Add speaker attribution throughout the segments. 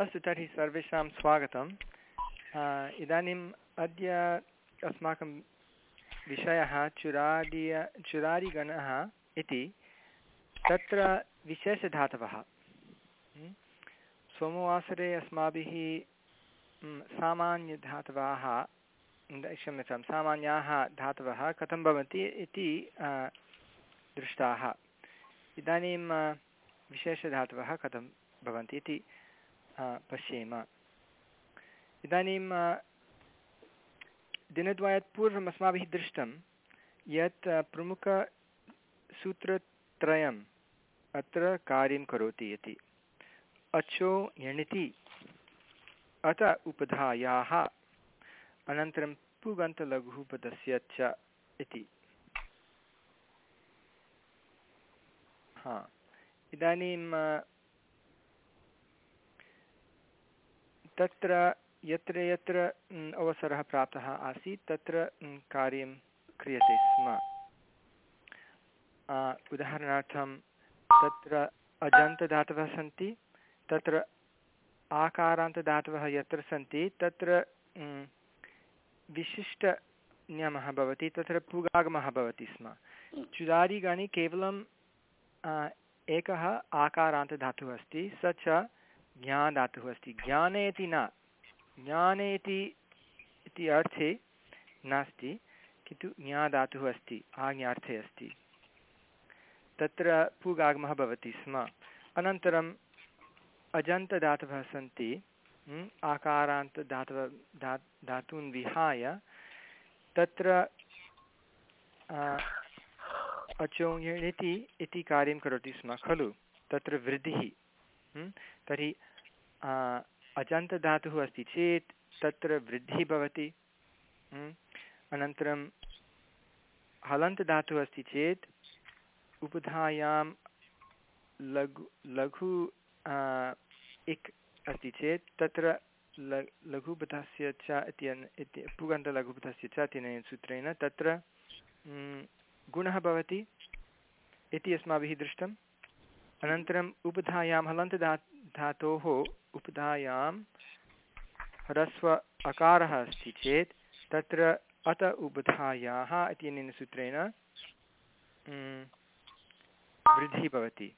Speaker 1: अस्तु, तर्हि सर्वेषां स्वागतम्। इदानीम् अद्य अस्माकं विषयः चुरादिय चुरादिगणः इति। तत्र विशेषधातवः। सोमवासरे अस्माभिः सामान्यधातवाः क्षम्यतां सामान्याः धातवः कथं भवन्ति इति दृष्टाः। इदानीं विशेषधातवः कथं भवन्ति इति पश्येम। इदानीं दिनद्वयात् पूर्वम् अस्माभिः दृष्टं यत् प्रमुखसूत्रत्रयम् अत्र कार्यं करोति इति। अचो यणिति अत उपधायाः, अनन्तरं पुगन्तलघुपदस्य च इति। हा। इदानीं तत्र यत्र यत्र अवसरः प्राप्तः आसीत्, तत्र कार्यं क्रियते स्म। उदाहरणार्थं, तत्र अजन्तदातवः सन्ति, तत्र आकारान्तदातवः यत्र सन्ति, तत्र विशिष्टनियमः भवति, तत्र पुगागमः भवति स्म। चुदारिगणे केवलं एकः आकारान्तधातुः अस्ति, स च ज्ञाधातुः अस्ति। ज्ञाने इति न। ज्ञाने इति इति अर्थे नास्ति, किन्तु ज्ञाधातुः अस्ति, आज्ञार्थे अस्ति। तत्र पुगागमः भवति स्म। अनन्तरम् अजन्तदातवः सन्ति आकारान्तदातवः धा, धातून् विहाय तत्र अचोङिति इति कार्यं करोति स्म, खलु? तत्र वृद्धिः। तर्हि अजन्तधातुः अस्ति चेत् तत्र वृद्धिः भवति। अनन्तरं हलन्तधातुः अस्ति चेत् उपधायां लघु लघु इक् अस्ति चेत् तत्र ल, लघुपथस्य च इति, पुगन्तलघुपथस्य च इत्यनेन सूत्रेण तत्र गुणः भवति इति अस्माभिः दृष्टम्। अनन्तरम् उपधायां हलन्तधा धातोः उपधायां ह्रस्व अकारः अस्ति चेत् तत्र अत उपधायाः इत्यनेन सूत्रेण वृद्धिः भवति।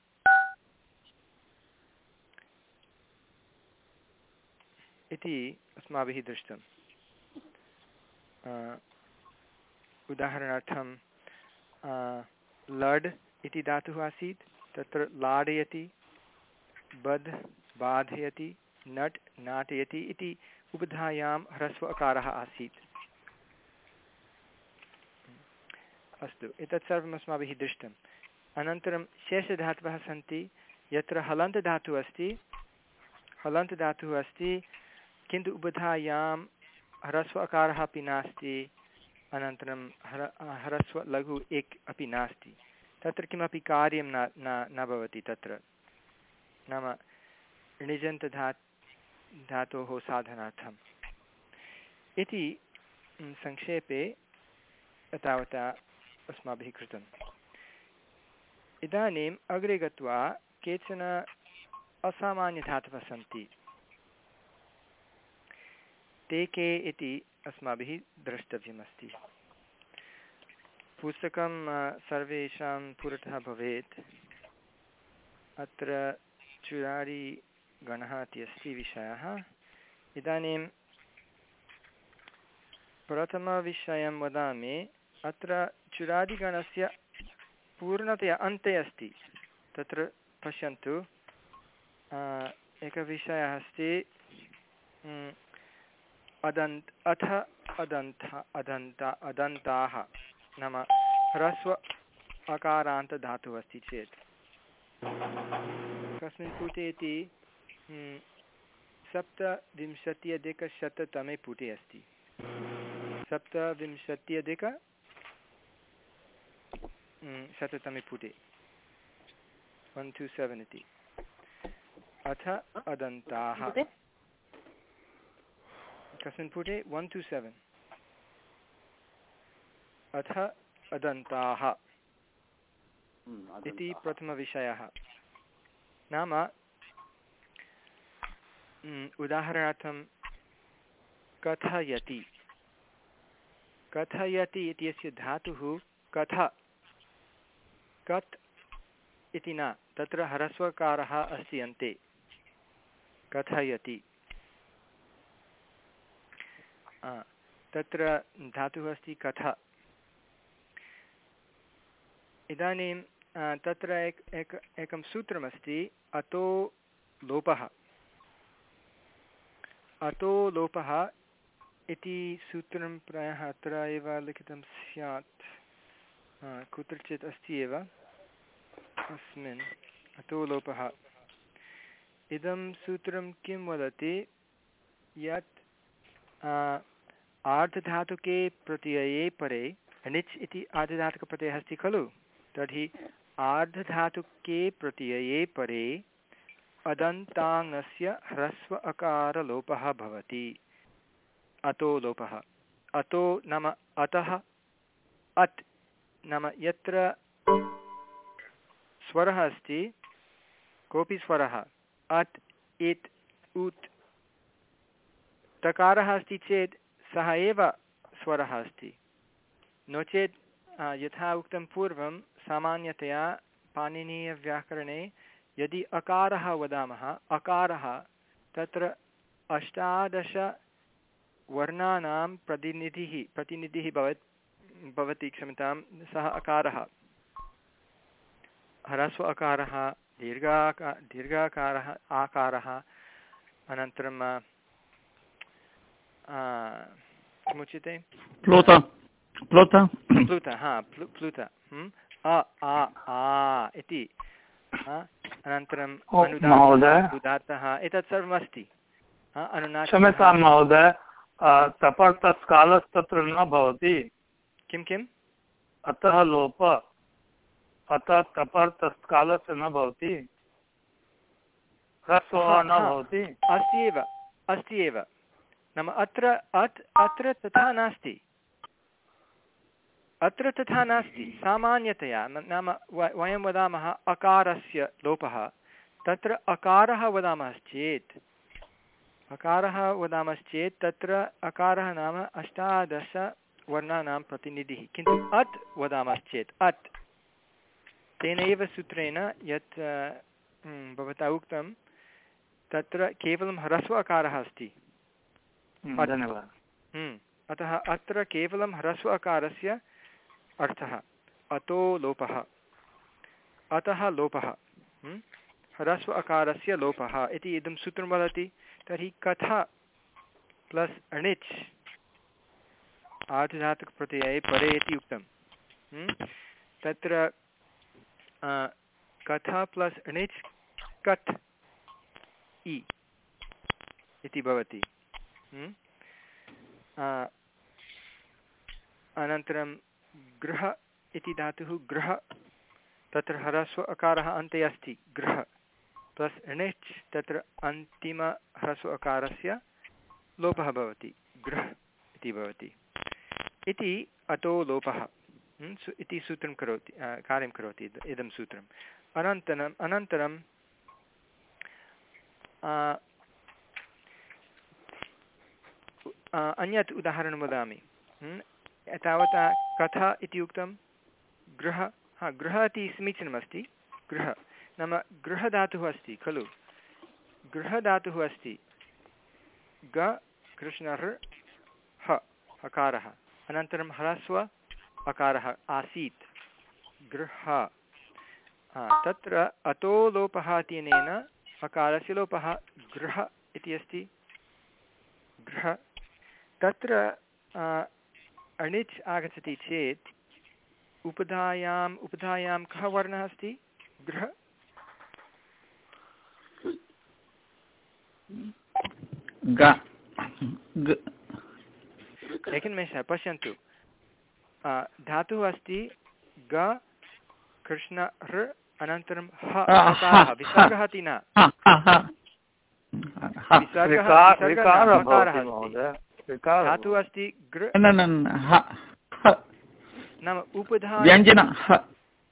Speaker 1: इति अस्माभिः दृष्टम्। उदाहरणार्थं लड् इति धातुः आसीत्। तत्र लाडयति बध् बाधयति, नट्, नाटयति इति उपधायां ह्रस्व अकारः आसीत्। अस्तु, एतत् सर्वम् अस्माभिः दृष्टम्। अनन्तरं शेषधातवः सन्ति, यत्र हलन्तधातुः अस्ति हलन्तधातुः अस्ति, किन्तु उपधायां ह्रस्व अकारः अपि नास्ति, अनन्तरं हर, ह्रस्व लघु एक् अपि नास्ति। तत्र किमपि कार्यं न न न भवति तत्र। नाम णिजन्तधा धातोः साधनार्थम्। इति संक्षेपे तावता अस्माभिः कृतम्। इदानीम् अग्रे गत्वा केचन असामान्यधातवः सन्ति ते के इति अस्माभिः द्रष्टव्यमस्ति। पुस्तकं सर्वेषां पुरतः भवेत्। अत्र चुरारिगणः इति अस्ति विषयः। इदानीं प्रथमविषयं वदामि। अत्र चुरादिगणस्य पूर्णतया अन्ते अस्ति। तत्र पश्यन्तु। एकः अस्ति अदन्त्, अथ अदन्त अदन्त, अदन्ताः। नाम ह्रस्व अकारान्तधातुः अस्ति चेत्। कस्मिन् पुटे इति सप्तविंशत्यधिकशततमे पुटे अस्ति। सप्तविंशत्यधिक शततमे पुटे। वन् टु सेवेन् इति। अथ अदन्ताः। कस्मिन् पुटे वन् टु सेवेन् अथ अदन्ताः इति प्रथमविषयः। नाम उदाहरणार्थं कथयति। कथयति इत्यस्य धातुः कथ। कत् इति न तत्र ह्रस्वकारः अस्ति अन्ते कथयति तत्र धातुः अस्ति कथ। इदानीं तत्र एक एक, एकं सूत्रमस्ति, अतो लोपः। अतो लोपः इति सूत्रं प्रायः अत्र एव लिखितं स्यात्। कुत्रचित् अस्ति एव? अस्मिन्। अतो लोपः। इदं सूत्रं किं वदति? यत् आर्धधातुके प्रत्यये परे णिच् इति आर्धधातुकप्रत्ययः अस्ति खलु? तर्हि आर्धधातुके प्रत्यये परे अदन्ताङ्गस्य ह्रस्व अकारलोपः भवति। अतो लोपः। अतो नाम अतः, अत् नाम यत्र स्वरः अस्ति, कोऽपि स्वरः, अत्, इत्, उत्, तकारः अस्ति चेत् सः एव स्वरः अस्ति। नो चेत् यथा उक्तं पूर्वं सामान्यतया पाणिनीयव्याकरणे यदि अकारः वदामः अकारः तत्र अष्टादशवर्णानां प्रतिनिधिः प्रतिनिधिः भवत् भवति क्षम्यतां सः अकारः। ह्रस्व अकारः दीर्घाका दीर्घाकारः आकारः अनन्तरं किमुच्यते?
Speaker 2: प्लुत। प्लुत?
Speaker 1: प्लुत हा प्लु प्लुत अ आ आ इति। अनन्तरं उदात्तः एतत् सर्वमस्ति।
Speaker 2: क्षम्यतां महोदय। तपर्तस्कालस्तत्र न भवति।
Speaker 1: किं किम्
Speaker 2: अतः लोप। अतः तपर्तस्कालस्य न भवति। ह्रस्वः न भवति।
Speaker 1: अस्ति एव अस्ति एव। नाम अत्र अत् अत्र तथा नास्ति। अत्र तथा नास्ति सामान्यतया नाम वयं वदामः अकारस्य लोपः। तत्र अकारः वदामश्चेत्। अकारः वदामश्चेत् तत्र अकारः नाम अष्टादशवर्णानां प्रतिनिधिः। किन्तु अत् वदामश्चेत् अत्। तेनैव सूत्रेण यत् भवता उक्तं तत्र केवलं ह्रस्व अकारः अस्ति।
Speaker 2: धन्यवादः।
Speaker 1: अतः अत्र केवलं ह्रस्व अकारस्य अर्थः, अतो लोपः। अतः लोपः ह्रस्व अकारस्य लोपः इति इदं सूत्रं वदति। तर्हि कथा प्लस् अणिच् आर्धधातुकप्रत्यये परे इति उक्तं। तत्र कथा प्लस् अणिच् कथ् इ इति भवति। अनन्तरं गृह इति धातुः गृह तत्र ह्रस्व अकारः अन्ते अस्ति गृह प्लस् णिच् तत्र अन्तिमह्रस्व अकारस्य लोपः भवति गृह इति भवति। इति अतो लोपः इति सूत्रं करोति कार्यं करोति, इदं सूत्रम् अनन्तरम् अनन्तरं अन्यत् उदाहरणं वदामि। तावता कथा इति उक्तं गृह, हा, गृह इति समीचीनमस्ति। गृह। नाम गृहधातुः अस्ति, खलु। गृहधातुः अस्ति। ग कृष्णर् ह हकारः अनन्तरं ह्रस्व अकारः, आसीत्। गृह। तत्र अतो लोपः इत्यनेन अकारस्य लोपः गृह इति अस्ति। गृह। तत्र अणिच् आगच्छति चेत् उपधायाम् उपधायां कः वर्णः अस्ति? गृह एकनिमेषः पश्यन्तु। धातुः अस्ति ग कृष्ण हृ अनन्तरं ह विसर्गः इति न? विसर्गः धातुः अस्ति गृ नाम उपधा
Speaker 2: व्यञ्जन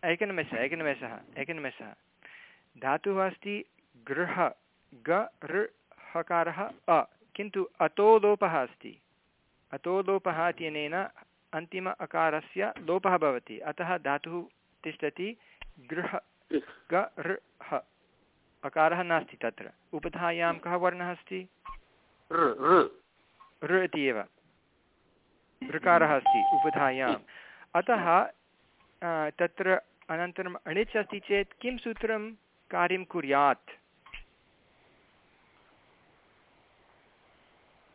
Speaker 1: एकनिमेषः एकनिमेषः एकनिमेषः। धातुः अस्ति गृह ग ऋ हकारः अ। किन्तु अतो लोपः अस्ति। अतो लोपः इत्यनेन अन्तिम अकारस्य लोपः भवति। अतः धातुः तिष्ठति गृह ग ऋ ह। अकारः नास्ति तत्र। उपधायां कः वर्णः अस्ति? ऋ इति एव ऋकारः अस्ति उपधायाम् अतः तत्र अनन्तरम् अणिच् अस्ति चेत् किं सूत्रं कार्यं कुर्यात्?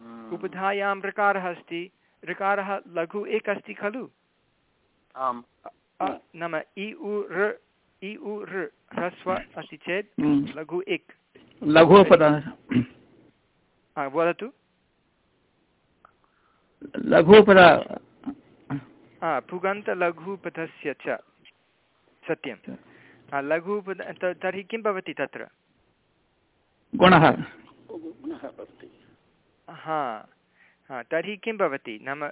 Speaker 1: हम्म। उपधायां ऋकारः अस्ति। ऋकारः लघु एक अस्ति खलु? नाम इ उ ऋ इ उ ऋ ह्रस्व अस्ति चेत् हम्म। लघु एक।
Speaker 3: लघु
Speaker 1: वदतु।
Speaker 3: लघुपद।
Speaker 1: पुगन्तलघुपथस्य च सत्यं। लघुपद तर्हि किं भवति तत्र?
Speaker 3: गुणः।
Speaker 1: हा हा तर्हि किं भवति? नाम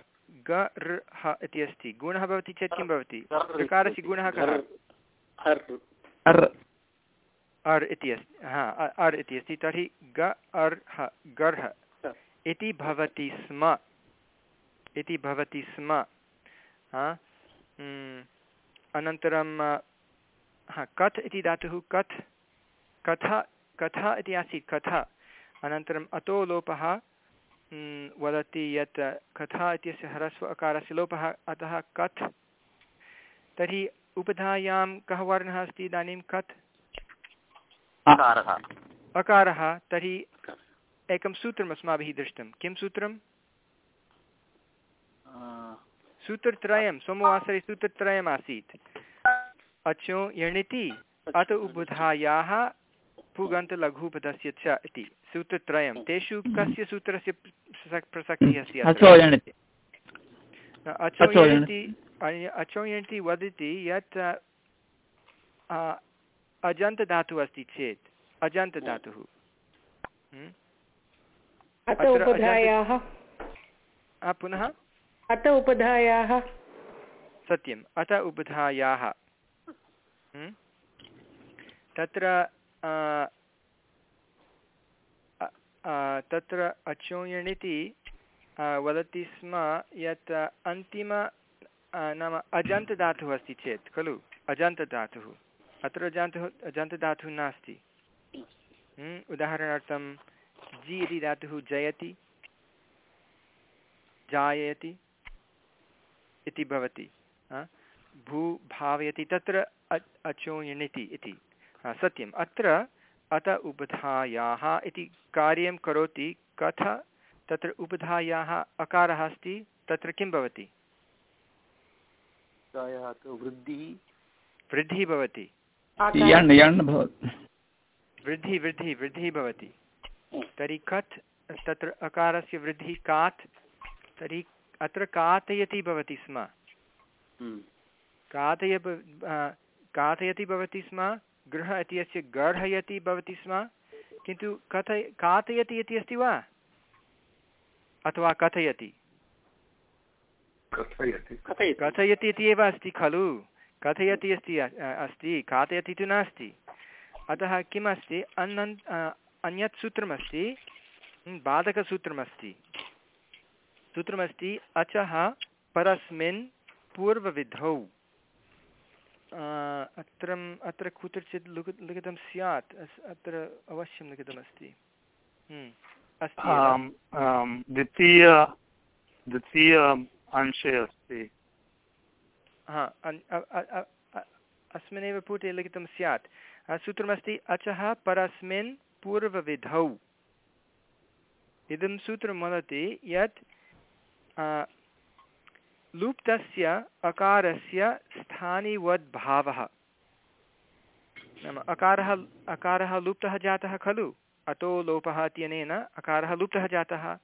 Speaker 1: ग ऋ ह इति अस्ति। गुणः भवति चेत् किं भवति? ऋकारस्य गुणः कः? अर् इति अस्ति हा अर् इति अस्ति। तर्हि ग अर् ह गर्ह इति भवति स्म। इति भवति स्म अनन्तरं हा कथ् इति धातुः कथ् कथा कथा इति आसीत् कथा। अनन्तरम् अतो लोपः वदति यत् कथा इत्यस्य ह्रस्व अकारस्य लोपः अतः कथ्। तर्हि उपधायां कः वर्णः अस्ति इदानीं कथ्? अकारः। तर्हि एकं सूत्रम् अस्माभिः दृष्टं। किं सूत्रं सूत्रत्रयं सोमवासरे सूत्रत्रयम् आसीत् अचो यणिति अत उबुधायाः पुगन्तलघुपदस्य च इति सूत्रत्रयं। तेषु कस्य सूत्रस्य प्रसक्तिः अस्ति? अचो यणिति। अचो यणिति। वदति यत् अजन्तधातुः अस्ति चेत् अजन्तधातुः। हम्म? पुनः?
Speaker 4: अत उपधायाः।
Speaker 1: सत्यम्। अत उपधायाः। हम्म? तत्र तत्र अचोयणिति वदति स्म यत् अन्तिम नाम अजन्तधातुः अस्ति चेत्, खलु? अजन्तधातुः। अत्र अजान्तः, अजन्तधातुः नास्ति। हम्म? उदाहरणार्थं, जि इति धातुः जयति। जायति इति भवति भू भावयति तत्र अचोयणिति इति सत्यम्। अत्र अत उपधायाः इति कार्यं करोति कथ तत्र उपधायाः अकारः अस्ति तत्र किं भवति? वृद्धिः। भवति। वृद्धिः वृद्धिः वृद्धिः भवति। तर्हि कथ् तत्र अकारस्य वृद्धिः कात्? तर्हि अत्र कातयति भवति स्म। हम्म। कातय कातयति भवति स्म गृह इत्यस्य गर्हयति भवति स्म। किन्तु कथय कातयति इति अस्ति वा? अथवा कथयति? कथयति। इति एव अस्ति खलु। कथयति अस्ति अस्ति। कातयति तु नास्ति। अतः किम् अस्ति अन्यत् सूत्रमस्ति। बाधकसूत्रमस्ति। सूत्रमस्ति अचः परस्मिन् पूर्वविधौ। अत्र अत्र कुत्रचित् लिख लिखितं स्यात्। अत्र अवश्यं लिखितमस्ति। हम्म,
Speaker 2: द्वितीय द्वितीय अंशे अस्ति।
Speaker 1: हा अस्मिन्नेव पुटे लिखितं स्यात्। सूत्रमस्ति अचः परस्मिन् पूर्वविधौ। इदं सूत्रं वदति यत् लुप्तस्य अकारस्य स्थानिवद्भावः। नाम अकारः अकारः लुप्तः जातः खलु? अतो लोपः इत्यनेन अकारः लुप्तः जातः।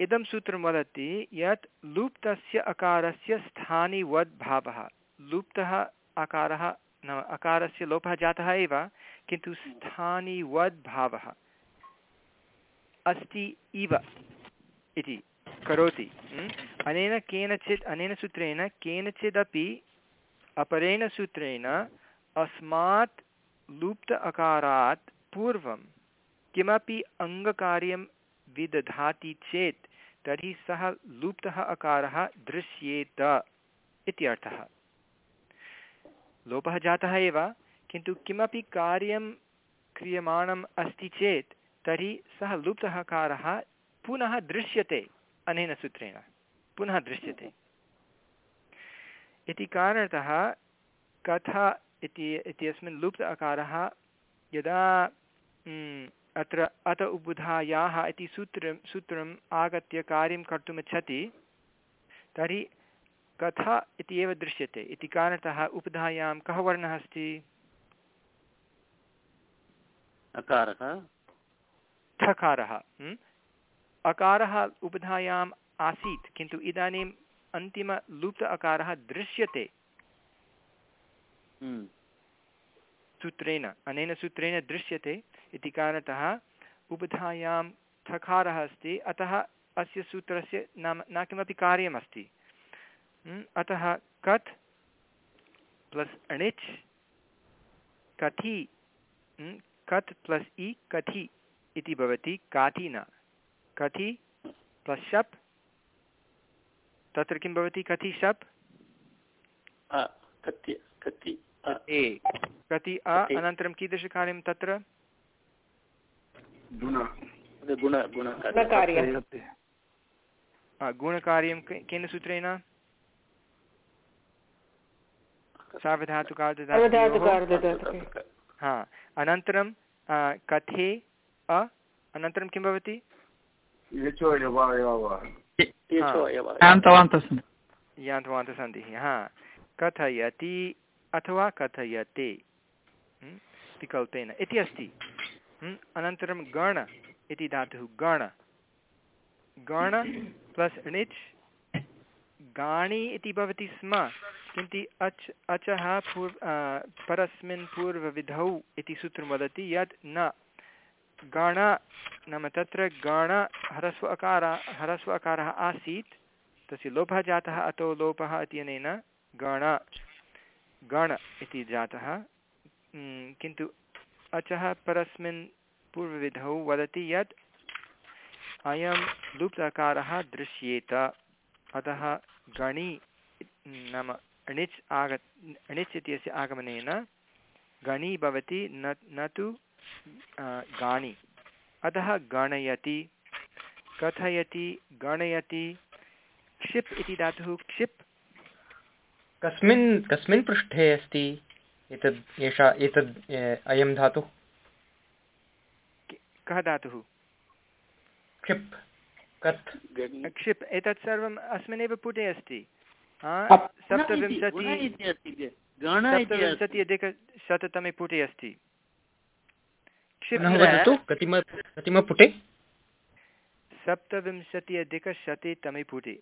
Speaker 1: इदं सूत्रं वदति यत् लुप्तस्य अकारस्य स्थानिवद्भावः। लुप्तः अकारः, नाम अकारस्य लोपः जातः एव, किन्तु स्थानिवद्भावः। अस्ति इव इति। करोति अनेन केनचित्, अनेन सूत्रेण, केनचिदपि अपरेण सूत्रेण अस्मात् लुप्त अकारात् पूर्वं किमपि अङ्गकार्यं विदधाति चेत् तर्हि सः लुप्तः अकारः दृश्येत इति अर्थः। लोपः जातः एव, किन्तु किमपि कार्यं क्रियमाणम् अस्ति चेत् तर्हि सः लुप्तः अकारः पुनः दृश्यते। अनेन सूत्रेण। पुनः दृश्यते। इति कारणतः कथा इति इत्यस्मिन् लुप्त अकारः यदा अत्र अत उबुधायाः इति सूत्रं सूत्रम् आगत्य कार्यं कर्तुमिच्छति तर्हि कथा इति एव दृश्यते। इति कारणतः उपधायां कः वर्णः अस्ति?
Speaker 5: अकारः?
Speaker 1: ठकारः अकारः उपधायाम् आसीत् किन्तु इदानीम् अन्तिमलुप्त अकारः दृश्यते। सूत्रेण अनेन सूत्रेण दृश्यते इति कारणतः उपधायां ठकारः अस्ति अतः अस्य सूत्रस्य नाम न किमपि कार्यमस्ति। अतः कथ् प्लस् अणिच् कथि कथ् प्लस् इ कथि इति भवति काठि न कथि? प्लस् शप् तत्र किं भवति? कथि शप्? ए कति अ अनन्तरं कीदृशकार्यं तत्र? गुणकार्यं केन सूत्रेण? सार्वधातुकार्धधातु हा अनन्तरं कथे अ अनन्तरं किं भवति? यान्तवान्तसन्धिः हा कथयति अथवा कथयते विकल्पेन इति अस्ति अनन्तरं गण इति धातुः गण गण प्लस् णिच् गाणि इति भवति स्म किन्तु अच् अचः पूर् परस्मिन् पूर्वविधौ इति सूत्रं वदति यत् न गण, नाम तत्र गण ह्रस्व अकार, ह्रस्व अकारः आसीत्। तस्य लोपः जातः, अतो लोपः इत्यनेन गण गण इति जातः। किन्तु अचः परस्मिन् पूर्वविधौ वदति यत् अयं लुप्त अकारः दृश्येत। अतः गणि, नाम णिच् आग णिच् इत्यस्य आगमनेन गणि भवति न न तु गाणि। अतः गणयति कथयति गणयति क्षिप् इति धातुः क्षिप्।
Speaker 6: कस्मिन् कस्मिन् पृष्ठे अस्ति एतद् एषा एतद् अयं धातुः?
Speaker 1: कः धातुः?
Speaker 6: क्षिप्। कत्?
Speaker 1: क्षिप् एतत् सर्वम् अस्मिन्नेव पुटे अस्ति। सप्तविंशति सप्तविंशत्यधिकशततमे पुटे अस्ति।
Speaker 6: कतिमपुटे
Speaker 1: सप्तविंशति अधिकशततमे पुटे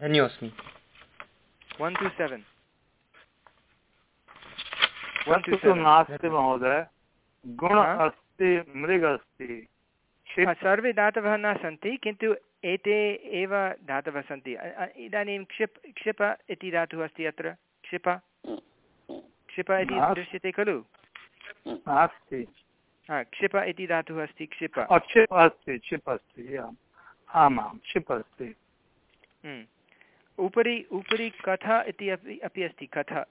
Speaker 6: धन्योऽस्मि।
Speaker 1: वन् टु सेवेन्
Speaker 2: नास्ति महोदय। गुण अस्ति मृग अस्ति
Speaker 1: सर्वे धातवः न सन्ति किन्तु एते एव धातवः सन्ति। इदानीं क्षिप् क्षिप इति धातुः अस्ति अत्र। क्षिप। क्षिप इति दृश्यते खलु?
Speaker 2: नास्ति।
Speaker 1: क्षिप इति धातुः अस्ति क्षिप।
Speaker 2: क्षिप् अस्ति क्षिप् अस्ति आमां क्षिप् अस्ति।
Speaker 1: उपरि उपरि कथा इति अपि अपि अस्ति कथा।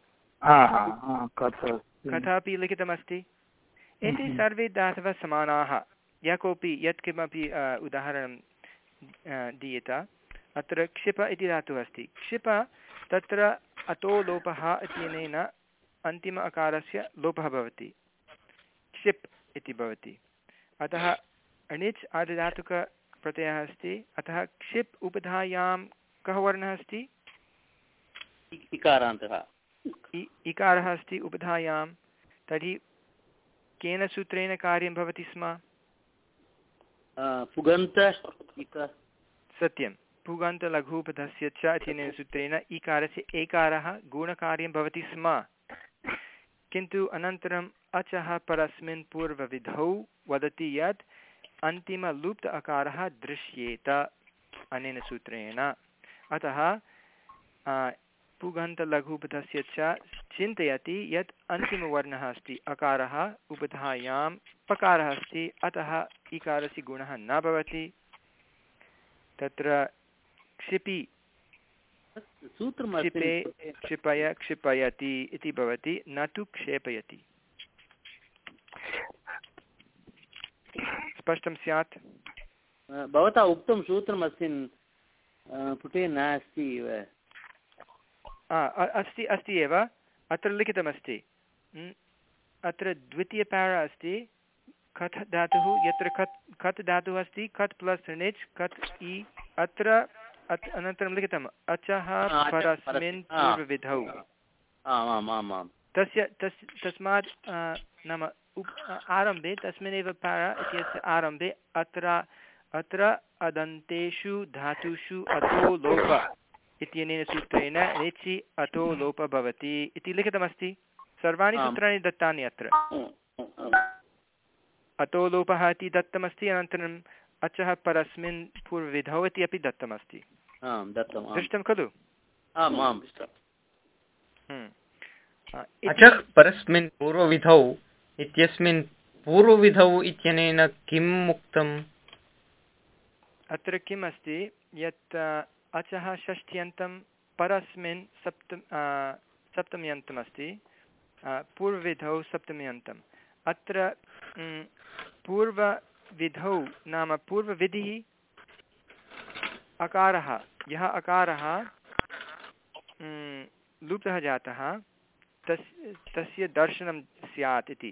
Speaker 1: कथा अपि लिखितमस्ति? एते सर्वे धातवः समानाः। यः कोऽपि यत्किमपि उदाहरणं दीयत अत्र क्षिप इति धातुः अस्ति। क्षिप तत्र अतो लोपः इत्यनेन अन्तिम अकारस्य लोपः भवति। क्षिप् इति भवति। अतः अणिच् आदिधातुकप्रत्ययः अस्ति। अतः क्षिप् उपधायां कः वर्णः अस्ति?
Speaker 5: इकारान्तः।
Speaker 1: इकारः अस्ति उपधायां। तर्हि केन सूत्रेण कार्यं भवति स्म?
Speaker 5: पुगन्त
Speaker 1: सत्यं। पुगन्तलघूपधस्य च इत्यनेन सूत्रेण इकारस्य एकारः गुणकार्यं भवति स्म। किन्तु अनन्तरम् अचः परस्मिन् पूर्वविधौ वदति यत् अन्तिमलुप्त अकारः दृश्येत अनेन सूत्रेण। अतः पुगन्तलघुपथस्य च चिन्तयति यत् अन्तिमवर्णः अस्ति अकारः उपधायां पकारः अस्ति अतः इकारस्य गुणः न भवति। तत्र क्षिपि क्षिपे क्षिपय क्षिपयति इति भवति न तु क्षेपयति। स्पष्टं स्यात्?
Speaker 5: भवता उक्तं सूत्रमस्ति पुटे नास्ति इव।
Speaker 1: अस्ति अस्ति एव। अत्र लिखितमस्ति। अत्र द्वितीयपारा अस्ति। कथ् धातुः यत्र कत् कत् धातुः अस्ति कत् प्लस् णिच् कत् इ। अत्र अनन्तरं लिखितम्। अचः परस्मिन् पूर्वविधौ। तस्य तस् तस्मात् नाम आरम्भे तस्मिन्नेव पारा इत्यस्य आरम्भे अत्र अत्र अदन्तेषु धातुषु अतो लोप इत्यनेन सूत्रेण रेचि अतो लोप भवति इति लिखितमस्ति। सर्वाणि। सूत्राणि दत्तानि अत्र। अतो लोपः इति दत्तमस्ति अनन्तरम् अचः परस्मिन् पूर्वविधौ इति अपि दत्तमस्ति। दृष्टं खलु?
Speaker 5: आम् आम्
Speaker 1: हम्म।
Speaker 6: परस्मिन् पूर्वविधौ इत्यस्मिन् पूर्वविधौ इत्यनेन किम् उक्तम्?
Speaker 1: अत्र किम् अस्ति यत् अचः षष्ठ्यन्तं परस्मिन् सप्त सप्तम्यन्तमस्ति। पूर्वविधौ सप्तम्यन्तम् अत्र पूर्वविधौ नाम पूर्वविधिः अकारः। यः अकारः लुप्तः जातः, तस्, तस्य दर्शनं स्यात् इति।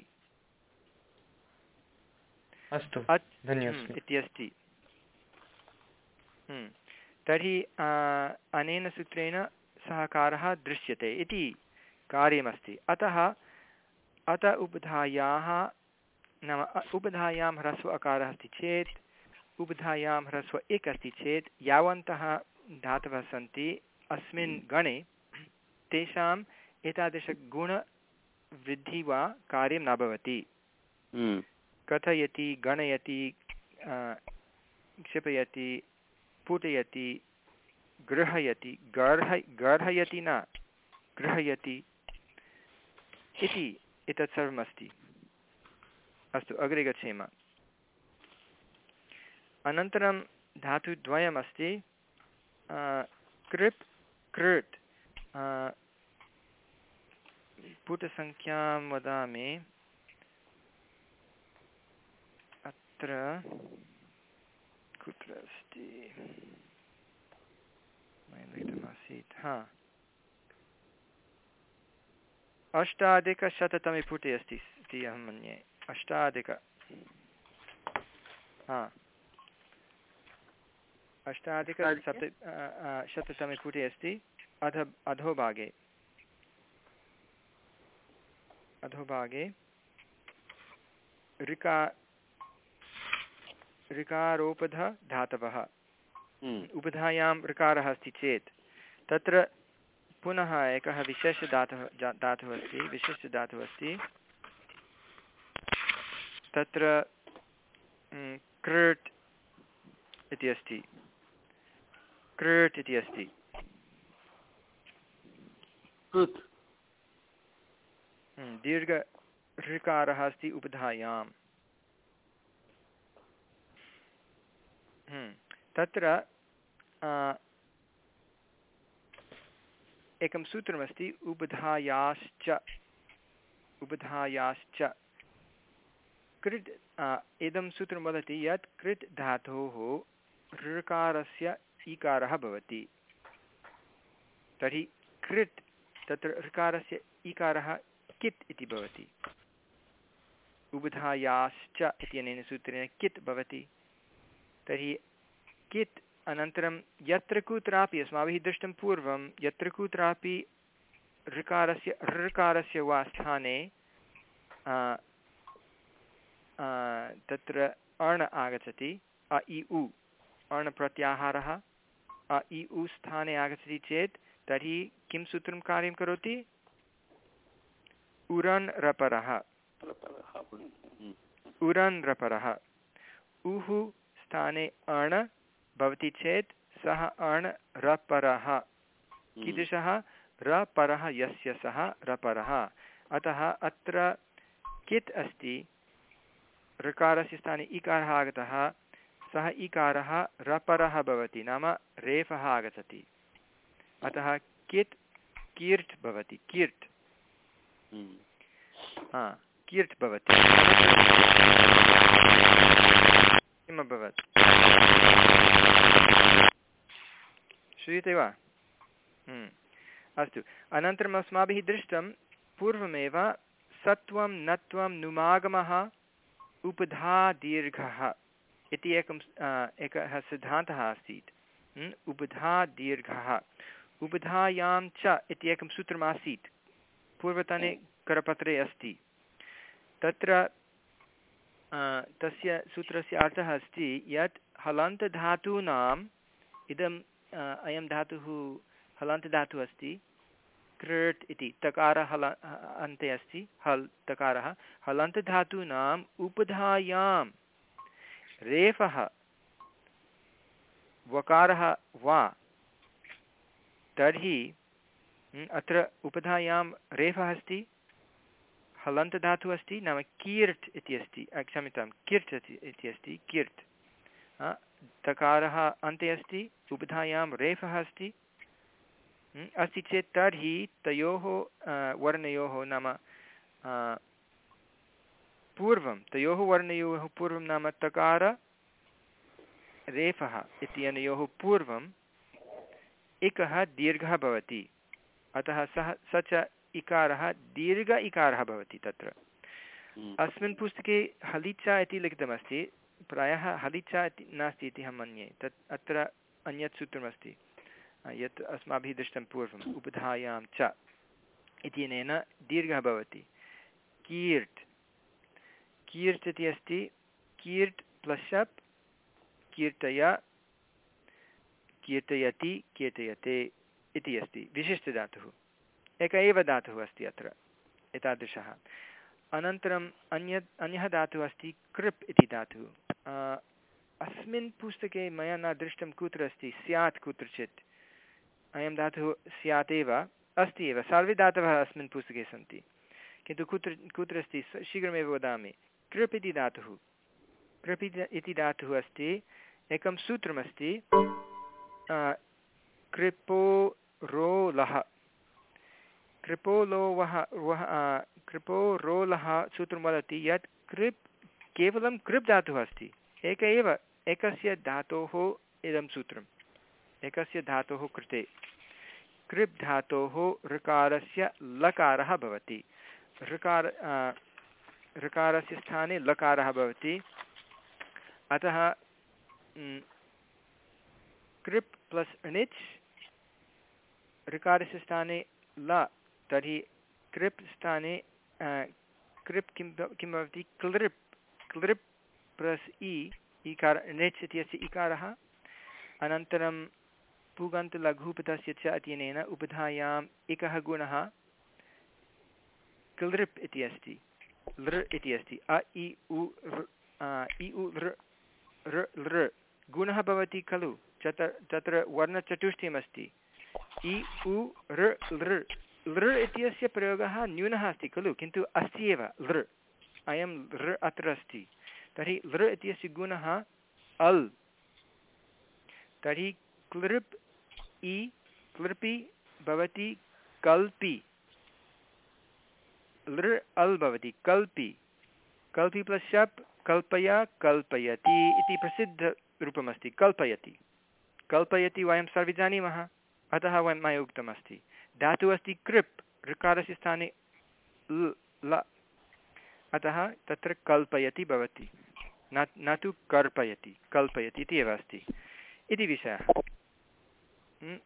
Speaker 6: अस्तु
Speaker 1: हम्म, इति अस्ति हम्म, तर्हि अनेन सूत्रेण सहकारः दृश्यते इति कार्यमस्ति। अतः अत उपधायाः नाम उपधायां ह्रस्व अकारः अस्ति चेत् उपधायां ह्रस्व इक् अस्ति चेत् यावन्तः धातवः सन्ति। अस्मिन् गणे तेषाम् एतादृशगुणवृद्धिः वा कार्यं न भवति।
Speaker 5: हम्म,
Speaker 1: कथयति, गणयति क्षिपयति पूटयति गृहयति, गर्ह, गर्हयति न, गृहयति इति एतत् सर्वमस्ति। अस्तु, अग्रे गच्छेम। अनन्तरं धातुद्वयमस्ति। कृप् कृट् पुटसङ्ख्यां वदामि। अत्र कुत्र अस्ति। मया लिखितमासीत् हा। अष्टाधिकशततमे पुटे अस्ति इति अहं मन्ये। अष्टाधिक। हा। अष्टाधिकशत शततमे पुटे अस्ति। अध अधोभागे। अधोभागे। ऋका ऋकारोपध धातवः
Speaker 5: हम्म,
Speaker 1: उपधायां ऋकारः अस्ति चेत् तत्र पुनः एकः विशेषधातुः धातुः अस्ति विशिष्टधातुः अस्ति। तत्र कृट् इति अस्ति। कृट् इति अस्ति। दीर्घ ऋकारः अस्ति उपधायाम्। तत्र आ, एकं सूत्रमस्ति उपधायाश्च कृट् आ, इदं सूत्रं वदति यत् कृट् धातोः ऋकारस्य ईकारः भवति। तर्हि कृट् तत्र ऋकारस्य ईकारः कित् इति भवति। उबधायाश्च इत्यनेन सूत्रेण कित् भवति? तर्हि कित् अनन्तरं यत्र कुत्रापि अस्माभिः दृष्टं पूर्वं यत्र कुत्रापि ऋकारस्य ऋकारस्य वा स्थाने तत्र अण् आगच्छति अ इ उ अण् प्रत्याहारः अ इ उ स्थाने आगच्छति चेत् तर्हि किं सूत्रं कार्यं करोति? उरन् रपरः।
Speaker 5: हम्म,
Speaker 1: उरन् रपरः। उः स्थाने अण् भवति चेत् सः अण् रपरः। कीदृशः? रपरः यस्य सः रपरः। अतः अत्र कित् अस्ति? ऋकारस्य स्थाने इकारः आगतः। सः इकारः रपरः भवति नाम रेफः आगच्छति। अतः कित्? कीर्ट् भवति कीर्ट् हा कीर्ट् भवति। किम् अभवत्? श्रूयते वा? हम्म, अस्तु। अनन्तरम् अस्माभिः दृष्टं पूर्वमेव सत्वं नत्वं नुमागमः उपधादीर्घः इति एकं एकः सिद्धान्तः आसीत्। हम्म, उपधादीर्घः उपधायां च इति एकं सूत्रमासीत् पूर्वतने करपत्रे अस्ति। तत्र तस्य सूत्रस्य अर्थः अस्ति, यत् हलन्तधातूनाम्, इदम् अयं धातुः हलन्तधातुः अस्ति, कृट् इति, तकारः हल अन्ते अस्ति, हल्, तकारः। हलन्तधातूनाम् उपधायां रेफः, वकारः वा, तर्हि अत्र उपधायां रेफः अस्ति हलन्तधातुः अस्ति नाम कीर्ट् इति अस्ति क्षम्यतां किर्ट् इति अस्ति किर्ट् तकारः अन्ते अस्ति उपधायां रेफः अस्ति अस्ति चेत् तर्हि तयोः वर्णयोः नाम पूर्वं तयोः वर्णयोः पूर्वं नाम तकार रेफः इत्यनयोः पूर्वम् एकः दीर्घः भवति अतः सः स च इकारः दीर्घ इकारः भवति तत्र। अस्मिन् पुस्तके हलिचा इति लिखितमस्ति प्रायः हलिचा इति नास्ति इति अहं मन्ये तत् अत्र अन्यत् सूत्रमस्ति। यत् अस्माभिः दृष्टं पूर्वम् उपधायां च इत्यनेन दीर्घः भवति। कीर्ट् कीर्ट् इति अस्ति कीर्ट् प्लशप् कीर्तय कीर्तयति कीर्तयते इति अस्ति विशिष्टधातुः। एक एव धातुः अस्ति अत्र, एतादृशः। अनन्तरम् अन्यत् अन्यः धातुः अस्ति कृप् इति धातुः। अस्मिन् पुस्तके मया न दृष्टं कुत्र अस्ति, स्यात् कुत्रचित्। अयं धातुः स्यात् एव, अस्ति एव सर्वे धातवः अस्मिन् पुस्तके सन्ति। किन्तु कुत्र कुत्र अस्ति शीघ्रमेव वदामि। कृप् इति धातुः। कृप् इति धातुः अस्ति, एकं सूत्रमस्ति कृपो रोलः कृपोलोवः वः कृपो रोलः सूत्रं वदति, यत् कृप्, केवलं कृप् धातुः अस्ति। एक एव, एकस्य धातोः इदं सूत्रम्। एकस्य धातोः कृते। कृप् धातोः ऋकारस्य लकारः भवति। ऋकार ऋकारस्य स्थाने लकारः भवति। अतः कृप् प्लस् णिच्, ऋकारस्य स्थाने ल तर्हि कृप् स्थाने कृप् किं किं भवति? क्लृप् क्लृप् प्लस् इ, इकार णिच् इत्यस्य इकारः। अनन्तरं पुगन्तलघुपथस्य च इत्यनेन उपधायाम् एकः गुणः। क्लृप् इति अस्ति। लृ इति अस्ति। अ, इ, उ इ, उ लृ ऋ, लृ। गुणः भवति खलु? चत तत्र वर्णचतुष्टयमस्ति। इ, उ, ऋ, लृ। लृ इत्यस्य प्रयोगः न्यूनः अस्ति खलु, किन्तु अस्ति एव लृ अयं लृ अत्र अस्ति। तर्हि लृ इत्यस्य गुणः अल्। तर्हि क्लृप् इ, क्लृपि भवति कल्पि। लृ अल् भवति कल्पि। कल्पि प्लस् शप्, कल्पय, कल्पयति इति प्रसिद्धरूपमस्ति, कल्पयति। कल्पयति वयं सर्वे जानीमः, अतः वयं मया उक्तमस्ति। धातुः अस्ति कृप्, ऋकारस्य स्थाने ल अतः तत्र कल्पयति भवति। न न तु कर्पयति, कल्पयति इति एव अस्ति। इति विषयः।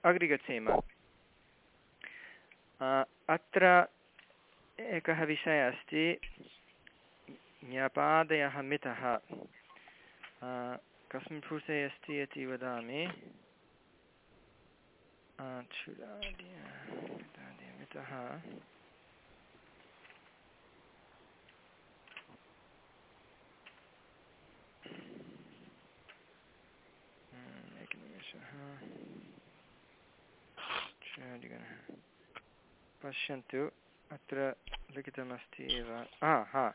Speaker 1: अग्रे गच्छेम। अत्र एकः विषयः अस्ति। ज्ञापादयः मितः। कस्मिन् पुरुषे अस्ति इति वदामि। मितः एकनिमेषः पश्यन्तु अत्र लिखितमस्ति एव। हा हा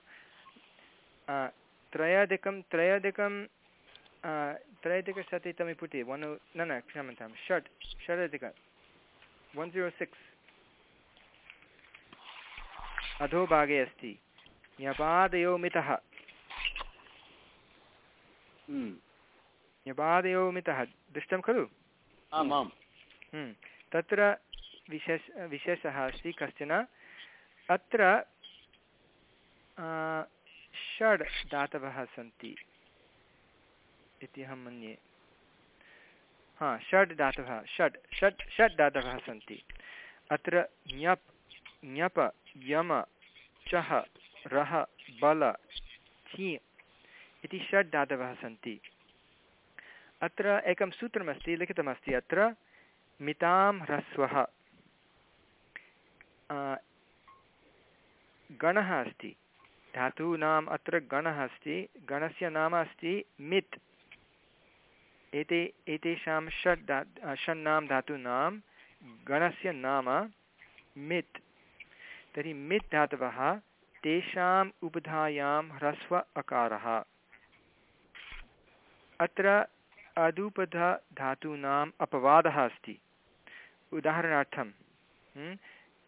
Speaker 1: त्रयाधिकं त्रयाधिकं त्रयाधिकशततमे पुटे वन् न न क्षम्यतां षट् षडधिक वन् ज़ीरो सिक्स् अधोभागे अस्ति न्यपादयो मितः
Speaker 5: हम्म।
Speaker 1: न्यपादयो मितः दृष्टं खलु?
Speaker 5: आम्
Speaker 1: हम्म, तत्र विशेष विशेषः अस्ति कश्चन अत्र षड् दातवः सन्ति। इति अहं मन्ये। हा षड् दातवः षड् षट् षड् दातवः सन्ति। अत्र ञप्, ञप, यम, चः, रः, बल, हि इति षड् दातवः सन्ति। अत्र एकं सूत्रमस्ति, लिखितमस्ति अत्र, मितां ह्रस्वः। गणः अस्ति। धातूनाम् अत्र गणः अस्ति, गणस्य नाम अस्ति मित्। एते, एतेषां षड् धा, षण्णां धातूनां गणस्य नाम मित्। तर्हि मित् धातवः तेषाम् उपधायां ह्रस्व अकारः। अत्र अदुपध धातूनाम् अपवादः अस्ति। उदाहरणार्थं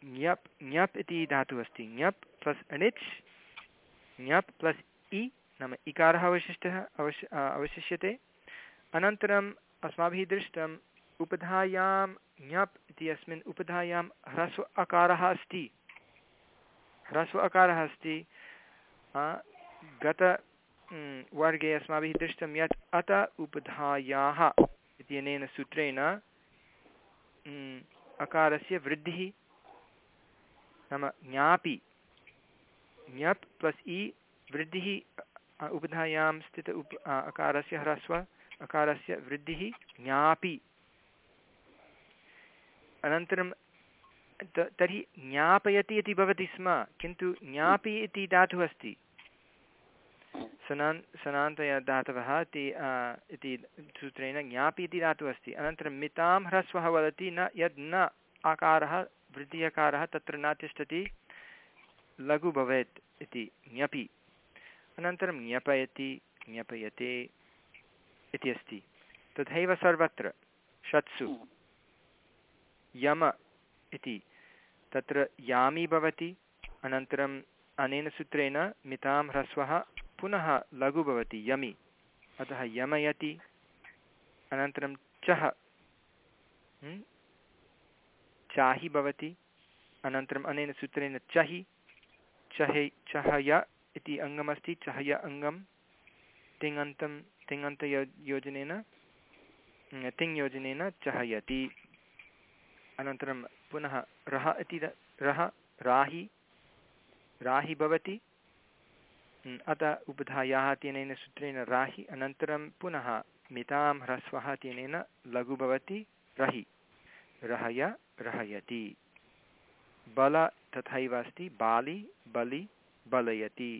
Speaker 1: ञप् ञप् इति धातुः अस्ति। ञप् प्लस् अणिच्, ञप् प्लस् इ नाम इकारः अवशिष्टः, अवश् अवशिष्यते। अनन्तरम् अस्माभिः दृष्टम् उपधायां ञप् इति उपधायां ह्रस्व अकारः अस्ति। ह्रस्व अकारः अस्ति। गत वर्गे अस्माभिः दृष्टं यत् अत उपधायाः इत्यनेन सूत्रेण अकारस्य वृद्धिः नाम ज्ञापि। ञप् प्लस् इ वृद्धिः उपधायां स्थित उप, अकारस्य ह्रस्व अकारस्य वृद्धिः ज्ञापि। अनन्तरं तर्हि ज्ञापयति इति भवति स्म, किन्तु ज्ञापि इति धातुः अस्ति। सनान्, सनान्तय धातवः इति इति सूत्रेण ज्ञापि इति धातुः अस्ति। अनन्तरं मितां ह्रस्वः वदति न, यद् न, आकारः वृद्धियकारः तत्र न तिष्ठति, लघु भवेत् इति ज्ञपि। अनन्तरं ज्ञपयति, ज्ञपयते। इति अस्ति। तथैव सर्वत्र षट्सु यम इति। तत्र यामि भवति अनन्तरम् अनेन सूत्रेण मितां ह्रस्वः पुनः लघु भवति यमि। अतः यमयति अनन्तरं चः? चाहि भवति अनन्तरम् अनेन सूत्रेण चहि चहे चहय इति अङ्गमस्ति चहय अङ्गं तिङन्तं तिङन्तयो योजनेन ङ, तिङ्योजनेन चहयति। अनन्तरं पुनः रः इति रः राहि राहि भवति। अतः उपधायाः तेनेन सूत्रेण राहि अनन्तरं पुनः मितां ह्रस्वः तेनेन लघु भवति रहि। रहय रहयति। बल तथैव अस्ति बालि बलि बलयति।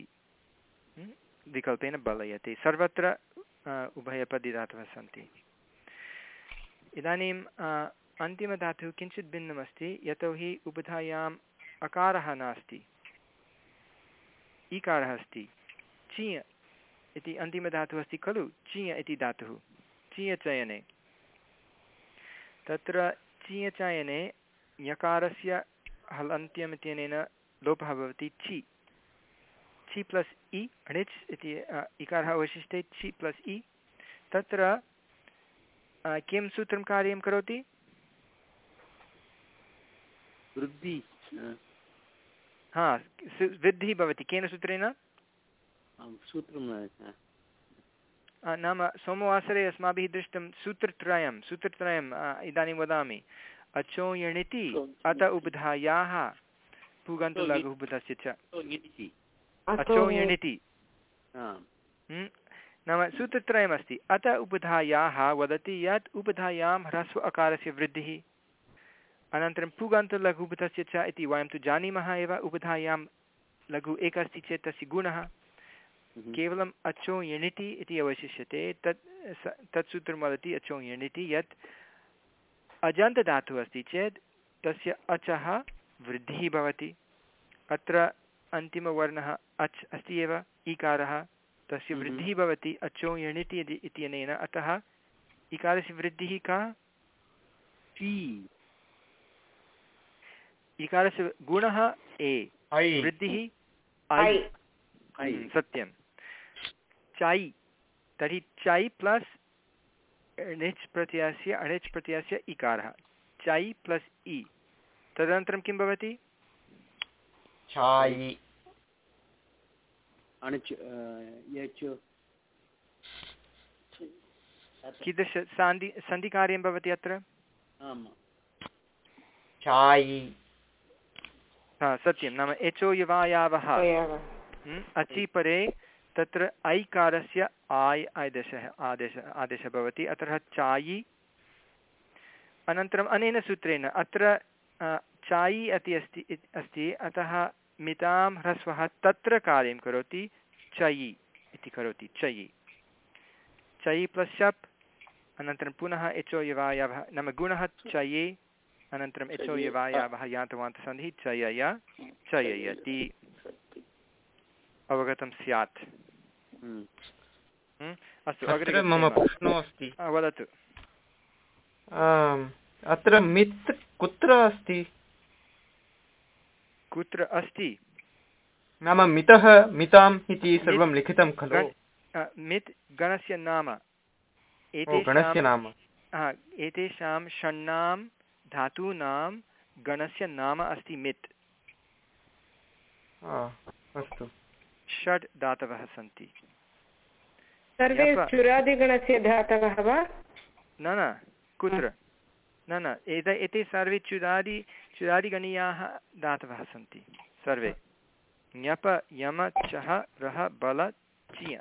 Speaker 1: विकल्पेन बलयति। सर्वत्र उभयपदिधातवः सन्ति इदानीं अ, अन्तिमधातुः किञ्चित् भिन्नमस्ति यतोहि उपधायाम् अकारः नास्ति। ईकारः अस्ति। चिय इति अन्तिमधातुः अस्ति खलु? चिय इति धातुः। चियचयने तत्र चियचयने यकारस्य हलन्त्यम् इत्यनेन लोपः भवति छि छि प्लस् इ णिच् इति इकारः अवशिष्टे छि प्लस् इ तत्र अ, किं सूत्रं कार्यं करोति?
Speaker 5: वृद्धि
Speaker 1: हा वृद्धिः भवति। केन सूत्रेण?
Speaker 5: सूत्रं
Speaker 1: नाम सोमवासरे अस्माभिः दृष्टं सूत्रत्रयं सूत्रत्रयं अ, इदानीं वदामि। अचो यणिति अत उबधायाः पुगन्तलघुबुधस्य च।
Speaker 5: ओ, इति।
Speaker 1: अचो यणिति।
Speaker 5: आम्।
Speaker 1: नाम सूत्रत्रयमस्ति। अत उपधायाः वदति यत् उपधायां ह्रस्व अकारस्य वृद्धिः। अनन्तरं पुगन्तलघुबुधस्य च इति वयं तु जानीमः एव उपधायां लघु एकः अस्ति चेत् तस्य गुणः।
Speaker 5: Mhm.
Speaker 1: केवलम् अचो यणिति इति अवशिष्यते। तत् तत् सूत्रं वदति अचो यणिति यत् अजन्तधातुः अस्ति चेत् तस्य अचः वृद्धिः भवति। अत्र अन्तिमवर्णः अच् अस्ति एव ईकारः तस्य
Speaker 5: हम्म।
Speaker 1: वृद्धिः भवति अचो यणिति इति इत्यनेन अतः इकारस्य वृद्धिः का? इकारस्य गुणः ए।
Speaker 6: ऐ।
Speaker 1: वृद्धिः
Speaker 4: ऐ।
Speaker 1: हम्म, सत्यं चै तर्हि चै प्लस् णिच् प्रत्ययस्य अणिच् प्रत्ययस्य इकारः चै प्लस् इ तदनन्तरं किं भवति?
Speaker 6: छायि
Speaker 5: अणुच यच
Speaker 1: कीदृश सान्धि सन्धिकार्यं भवति अत्र
Speaker 6: छायि
Speaker 1: हा सत्यं नाम एचो यवायावः
Speaker 4: वयः।
Speaker 1: अचि परे तत्र ऐकारस्य आय् आदेशः आदेशः आदेशः भवति अत्र चायि अनन्तरम् अनेन सूत्रेण अत्र चायि अति अस्ति अस्ति अतः मितां ह्रस्वः तत्र कार्यं करोति चयि इति करोति चयि। चयि प्लस् शप् अनन्तरं पुनः एचो यवायावः नाम गुणः चये अनन्तरम् एचो यवायावः यान्तवान्तसन्धिः चयय चययति। अवगतं स्यात्।
Speaker 5: हम्म।
Speaker 1: हम्म? अस्तु अग्रे
Speaker 6: मम प्रश्नो अस्ति।
Speaker 1: वदतु।
Speaker 6: अत्र मित् कुत्र अस्ति?
Speaker 1: कुत्र अस्ति?
Speaker 6: नाम मितः मिताम् इति सर्वं लिखितं खलु।
Speaker 1: मित् गणस्य नाम।
Speaker 6: गणस्य नाम।
Speaker 1: एतेषां षण्णां धातूनां गणस्य नाम अस्ति मित्।
Speaker 6: अस्तु।
Speaker 1: षड् धातवः सन्ति।
Speaker 4: सर्वे चुरादिगणस्य धातवः वा?
Speaker 1: न न कुत्र? न न एत एते सर्वे चुरादि चुरादिगणीयाः धातवः सन्ति सर्वे। ञप यम चः रः बल चिय।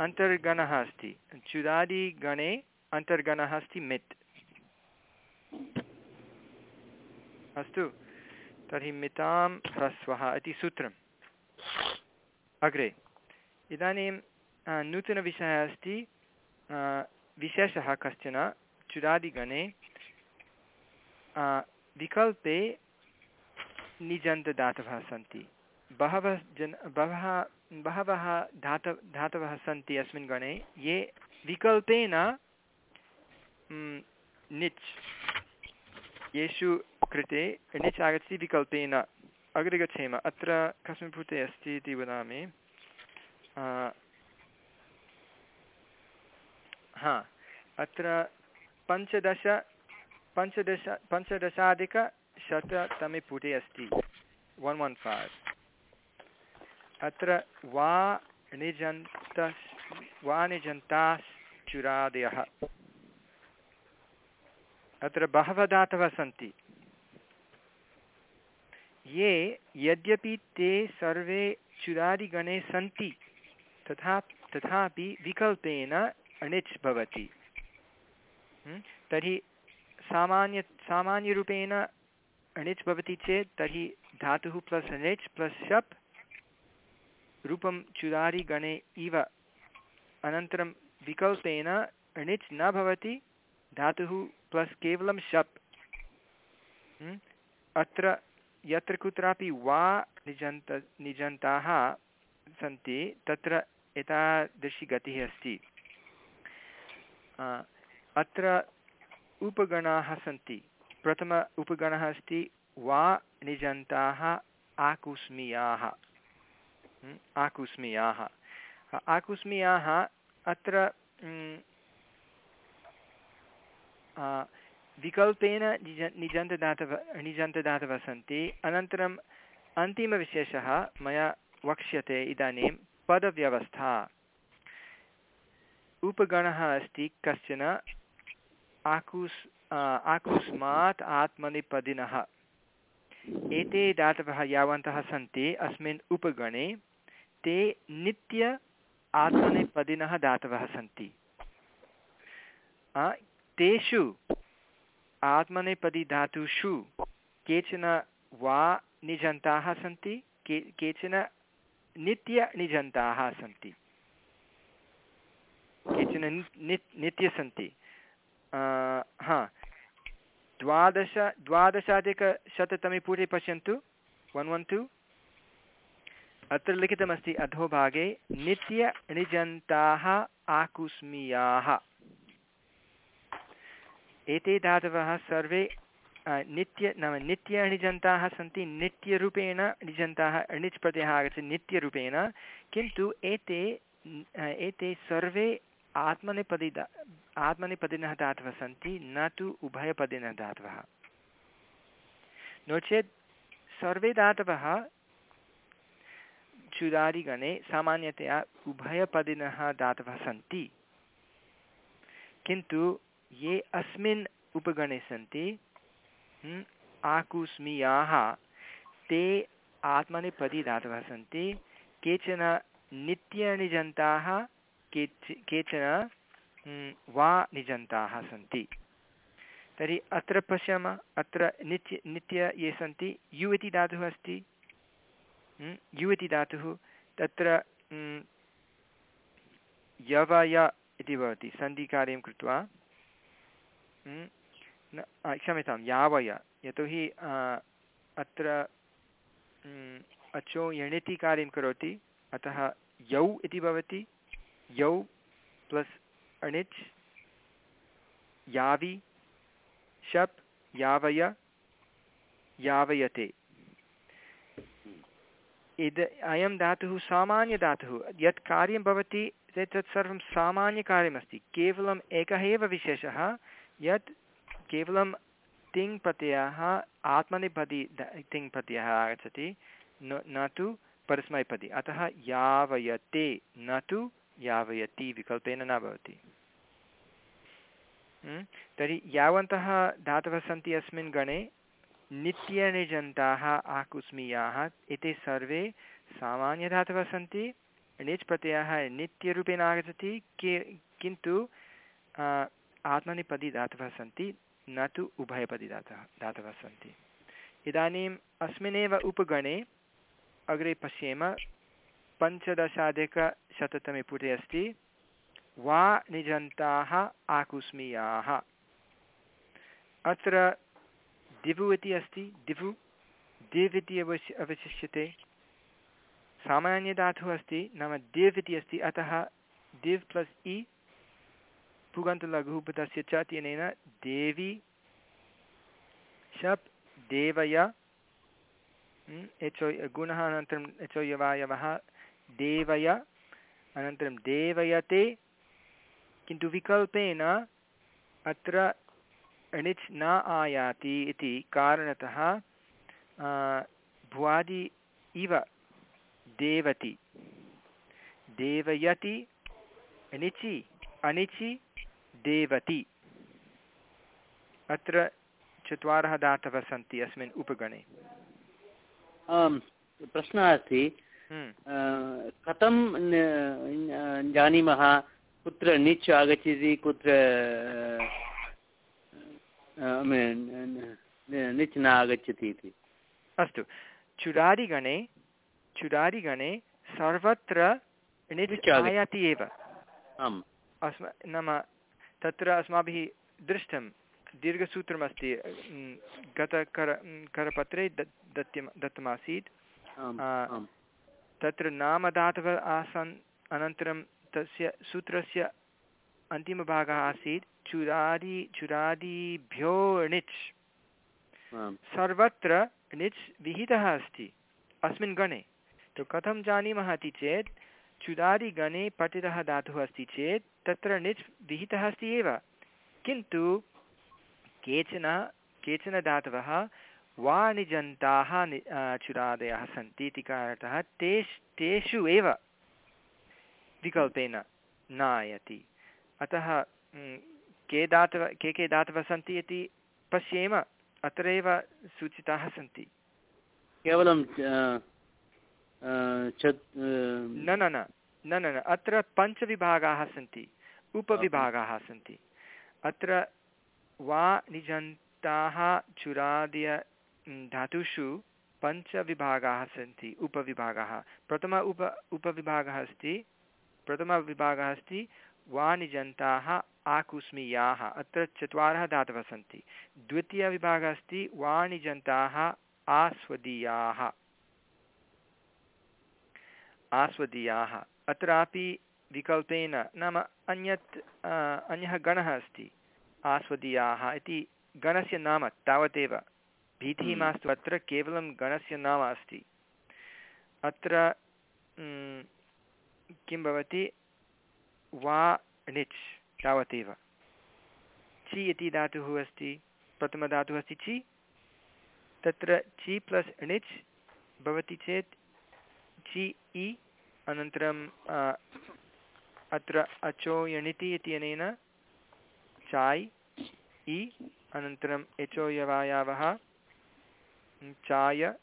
Speaker 1: अन्तर्गणः अस्ति। चुरादिगणे अन्तर्गणः अस्ति मित्। अस्तु। तर्हि मितां ह्रस्वः इति सूत्रम्। अग्रे। इदानीं नूतनविषयः अस्ति। विशेषः कश्चन चुरादिगणे विकल्पे निजन्तदातवः सन्ति बहवः जन बहवः बहवः धात धातवः सन्ति अस्मिन् गणे ये विकल्पेन निच् येषु कृते निच् आगच्छति विकल्पेन अग्रे गच्छेम अत्र कस्मिन् पुटे अस्ति इति वदामि आ, हा, अत्र पञ्चदश पञ्चदश पञ्चदशाधिकशततमे पुटे अस्ति। वन् वन् फैव् अत्र वा निजन्त वा निजन्ताश्चुरादयः अत्र बहवः धातवः सन्ति। ये यद्यपि ते सर्वे चुरादिगणे सन्ति, तथा, तथापि विकल्पेन अणिच् भवति ह्म्? तर्हि सामान्य सामान्यरूपेण अणिच् भवति चेत् तर्हि धातुः प्लस् अणिच् प्लस् शप् रूपं चुरादिगणे इव अनन्तरं विकल्पेन अणिच् न भवति धातुः प्लस् केवलं शप् ह्म्? अत्र यत्र कुत्रापि वा निजन्त निजन्ताः सन्ति तत्र एतादृशी गतिः अस्ति अत्र उपगणाः सन्ति। प्रथम उपगणः अस्ति, वा निजन्ताः, आकुस्मीयाः? आकुस्मीयाः। आकुस्मीयाः अत्र विकल्पेन निज, निजन्तदातवः निजन्तदातवः सन्ति। अनन्तरम् अन्तिमविशेषः मया वक्ष्यते इदानीं, पदव्यवस्था। उपगणः अस्ति कश्चन आकुस् आकुस्मात् आत्मनेपदिनः। एते दातवः यावन्तः सन्ति, अस्मिन् उपगणे ते नित्य आत्मनेपदिनः दातवः सन्ति। तेषु आत्मनेपदी धातुषु केचन वा निजन्ताः सन्ति, के, केचन नित्यनिजन्ताः सन्ति। नित्य सन्ति हा। द्वादश, द्वादशाधिकशततमे पुटे पश्यन्तु। वन् वन् टु अत्र लिखितमस्ति अधोभागे नित्यणिजन्ताः आकुस्मीयाः। एते धातवः सर्वे नित्य, नाम नित्य अणिजन्ताः सन्ति, नित्यरूपेण अणिजन्ताः अणिच् प्रत्ययः आगच्छति, नित्यरूपेण। किन्तु एते एते सर्वे आत्मनेपदी आत्मनेपदिनः धातवः सन्ति न तु उभयपदिनः धातवः नो चेत् सर्वे धातवः चुरादिगणे सामान्यतया उभयपदिनः धातवः सन्ति किन्तु ये अस्मिन् उपगणे सन्ति आकुस्मीयाः, ते आत्मनेपदी धातवः सन्ति केचन नित्यनिजन्ताः केच केचन हम्, वा निजन्ताः सन्ति। तर्हि अत्र पश्यामः अत्र नित्य नित्य ये सन्ति यु इति धातुः अस्ति। यु इति धातुः तत्र यवय इति भवति सन्धिकार्यं कृत्वा। क्षम्यतां यावय यतोहि अत्र अचो यणिति कार्यं करोति अतः यौ इति भवति। यौ प्लस् अणिच् यावि शप् यावय यावयते इद अयं धातुः सामान्यधातुः यत् कार्यं भवति ते तत् सर्वं सामान्यकार्यमस्ति केवलम् एकः एव विशेषः यत् केवलं तिङ् प्रत्ययः आत्मनेपदी द- तिङ् प्रत्ययः आगच्छति न तु परस्मैपदी अतः यावयते न तु यावयति विकल्पेन न भवति हम्? तर्हि यावन्तः धातवः सन्ति अस्मिन् गणे नित्यनिजन्ताः आकुस्मीयाः, एते सर्वे सामान्यधातवः सन्ति णिच् प्रत्ययः नित्यरूपेण आगच्छति, के, किन्तु आत्मनेपदी धातवः सन्ति, न तु उभयपदी धातवः धातवः सन्ति इदानीम् अस्मिन्नेव उपगणे अग्रे पश्येम पञ्चदशाधिकशततमे पुटे अस्ति। वा निजन्ताः आकुस्मीयाः। अत्र दिवु इति अस्ति। दिवु दिव् इति अवश्य अवशिष्यते। सामान्यधातुः अस्ति नाम दिव् इति अस्ति। अतः दिव् प्लस् इ पुगन्तलघुपतस्य च इत्यनेन देवी शप् देवय हम्, एचो गुणः अनन्तरम् एचो यवायवः देवय अनन्तरं देवयते। किन्तु विकल्पेन अत्र णिच् न आयाति इति कारणतः भुवादि इव देवति। देवयति णिचि अणिचि, देवति। अत्र चत्वारः धातवः सन्ति अस्मिन् उपगणे।
Speaker 5: आम्, प्रश्नः अस्ति कथं जानीमः? कुत्र णिच् आगच्छति कुत्र mean, न- आगच्छति इति।
Speaker 1: अस्तु। चुरादिगणे चुरादिगणे सर्वत्र णिच् आयाति एव।
Speaker 5: आम्।
Speaker 1: अस्म नाम तत्र अस्माभिः दृष्टं दीर्घसूत्रमस्ति गतकर करपत्रे दत् दत्यं दत्तमासीत्। तत्र नामधातवः आसन् अनन्तरं तस्य सूत्रस्य अन्तिमभागः आसीत् चुरादि चुरादिभ्यो णिच्। सर्वत्र णिच् विहितः अस्ति अस्मिन् गणे। तु कथं जानीमः इति चेत् चुरादिगणे पठितः धातुः अस्ति चेत् तत्र णिच् विहितः अस्ति एव। किन्तु केचन केचन धातवः वाणिजन्ताः नि चुरादयः सन्ति इति कारणतः तेष् तेषु एव विकल्पेन न आयति अतः के धातवः के के धातवः सन्ति इति पश्येम अत्रैव सूचिताः सन्ति।
Speaker 5: केवलं
Speaker 1: न न न न न न अत्र पञ्चविभागाः सन्ति उपविभागाः सन्ति। अत्र वा निजन्ताः चुरादय धातुषु पञ्चविभागाः सन्ति, उपविभागाः। प्रथम उप, उपविभागः अस्ति प्रथमविभागः अस्ति वानिजन्ताः आकुस्मीयाः, अत्र चत्वारः धातवः सन्ति। द्वितीयविभागः अस्ति, वाणिजन्ताः, आस्वदीयाः। आस्वदीयाः। अत्रापि विकल्पेन नाम अन्यत् अन्यः गणः अस्ति, आस्वदीयाः इति गणस्य नाम तावदेव। भीतिः मास्तु अत्र केवलं गणस्य नाम अस्ति। अत्र किं भवति? वा, णिच्, तावदेव। चि इति धातुः अस्ति, प्रथमधातुः अस्ति चि। तत्र चि प्लस् णिच् भवति चेत् चि इ, अनन्तरं अत्र अचो इत्यनेन चाय्, इ अनन्तरम् यवायावः। चाय,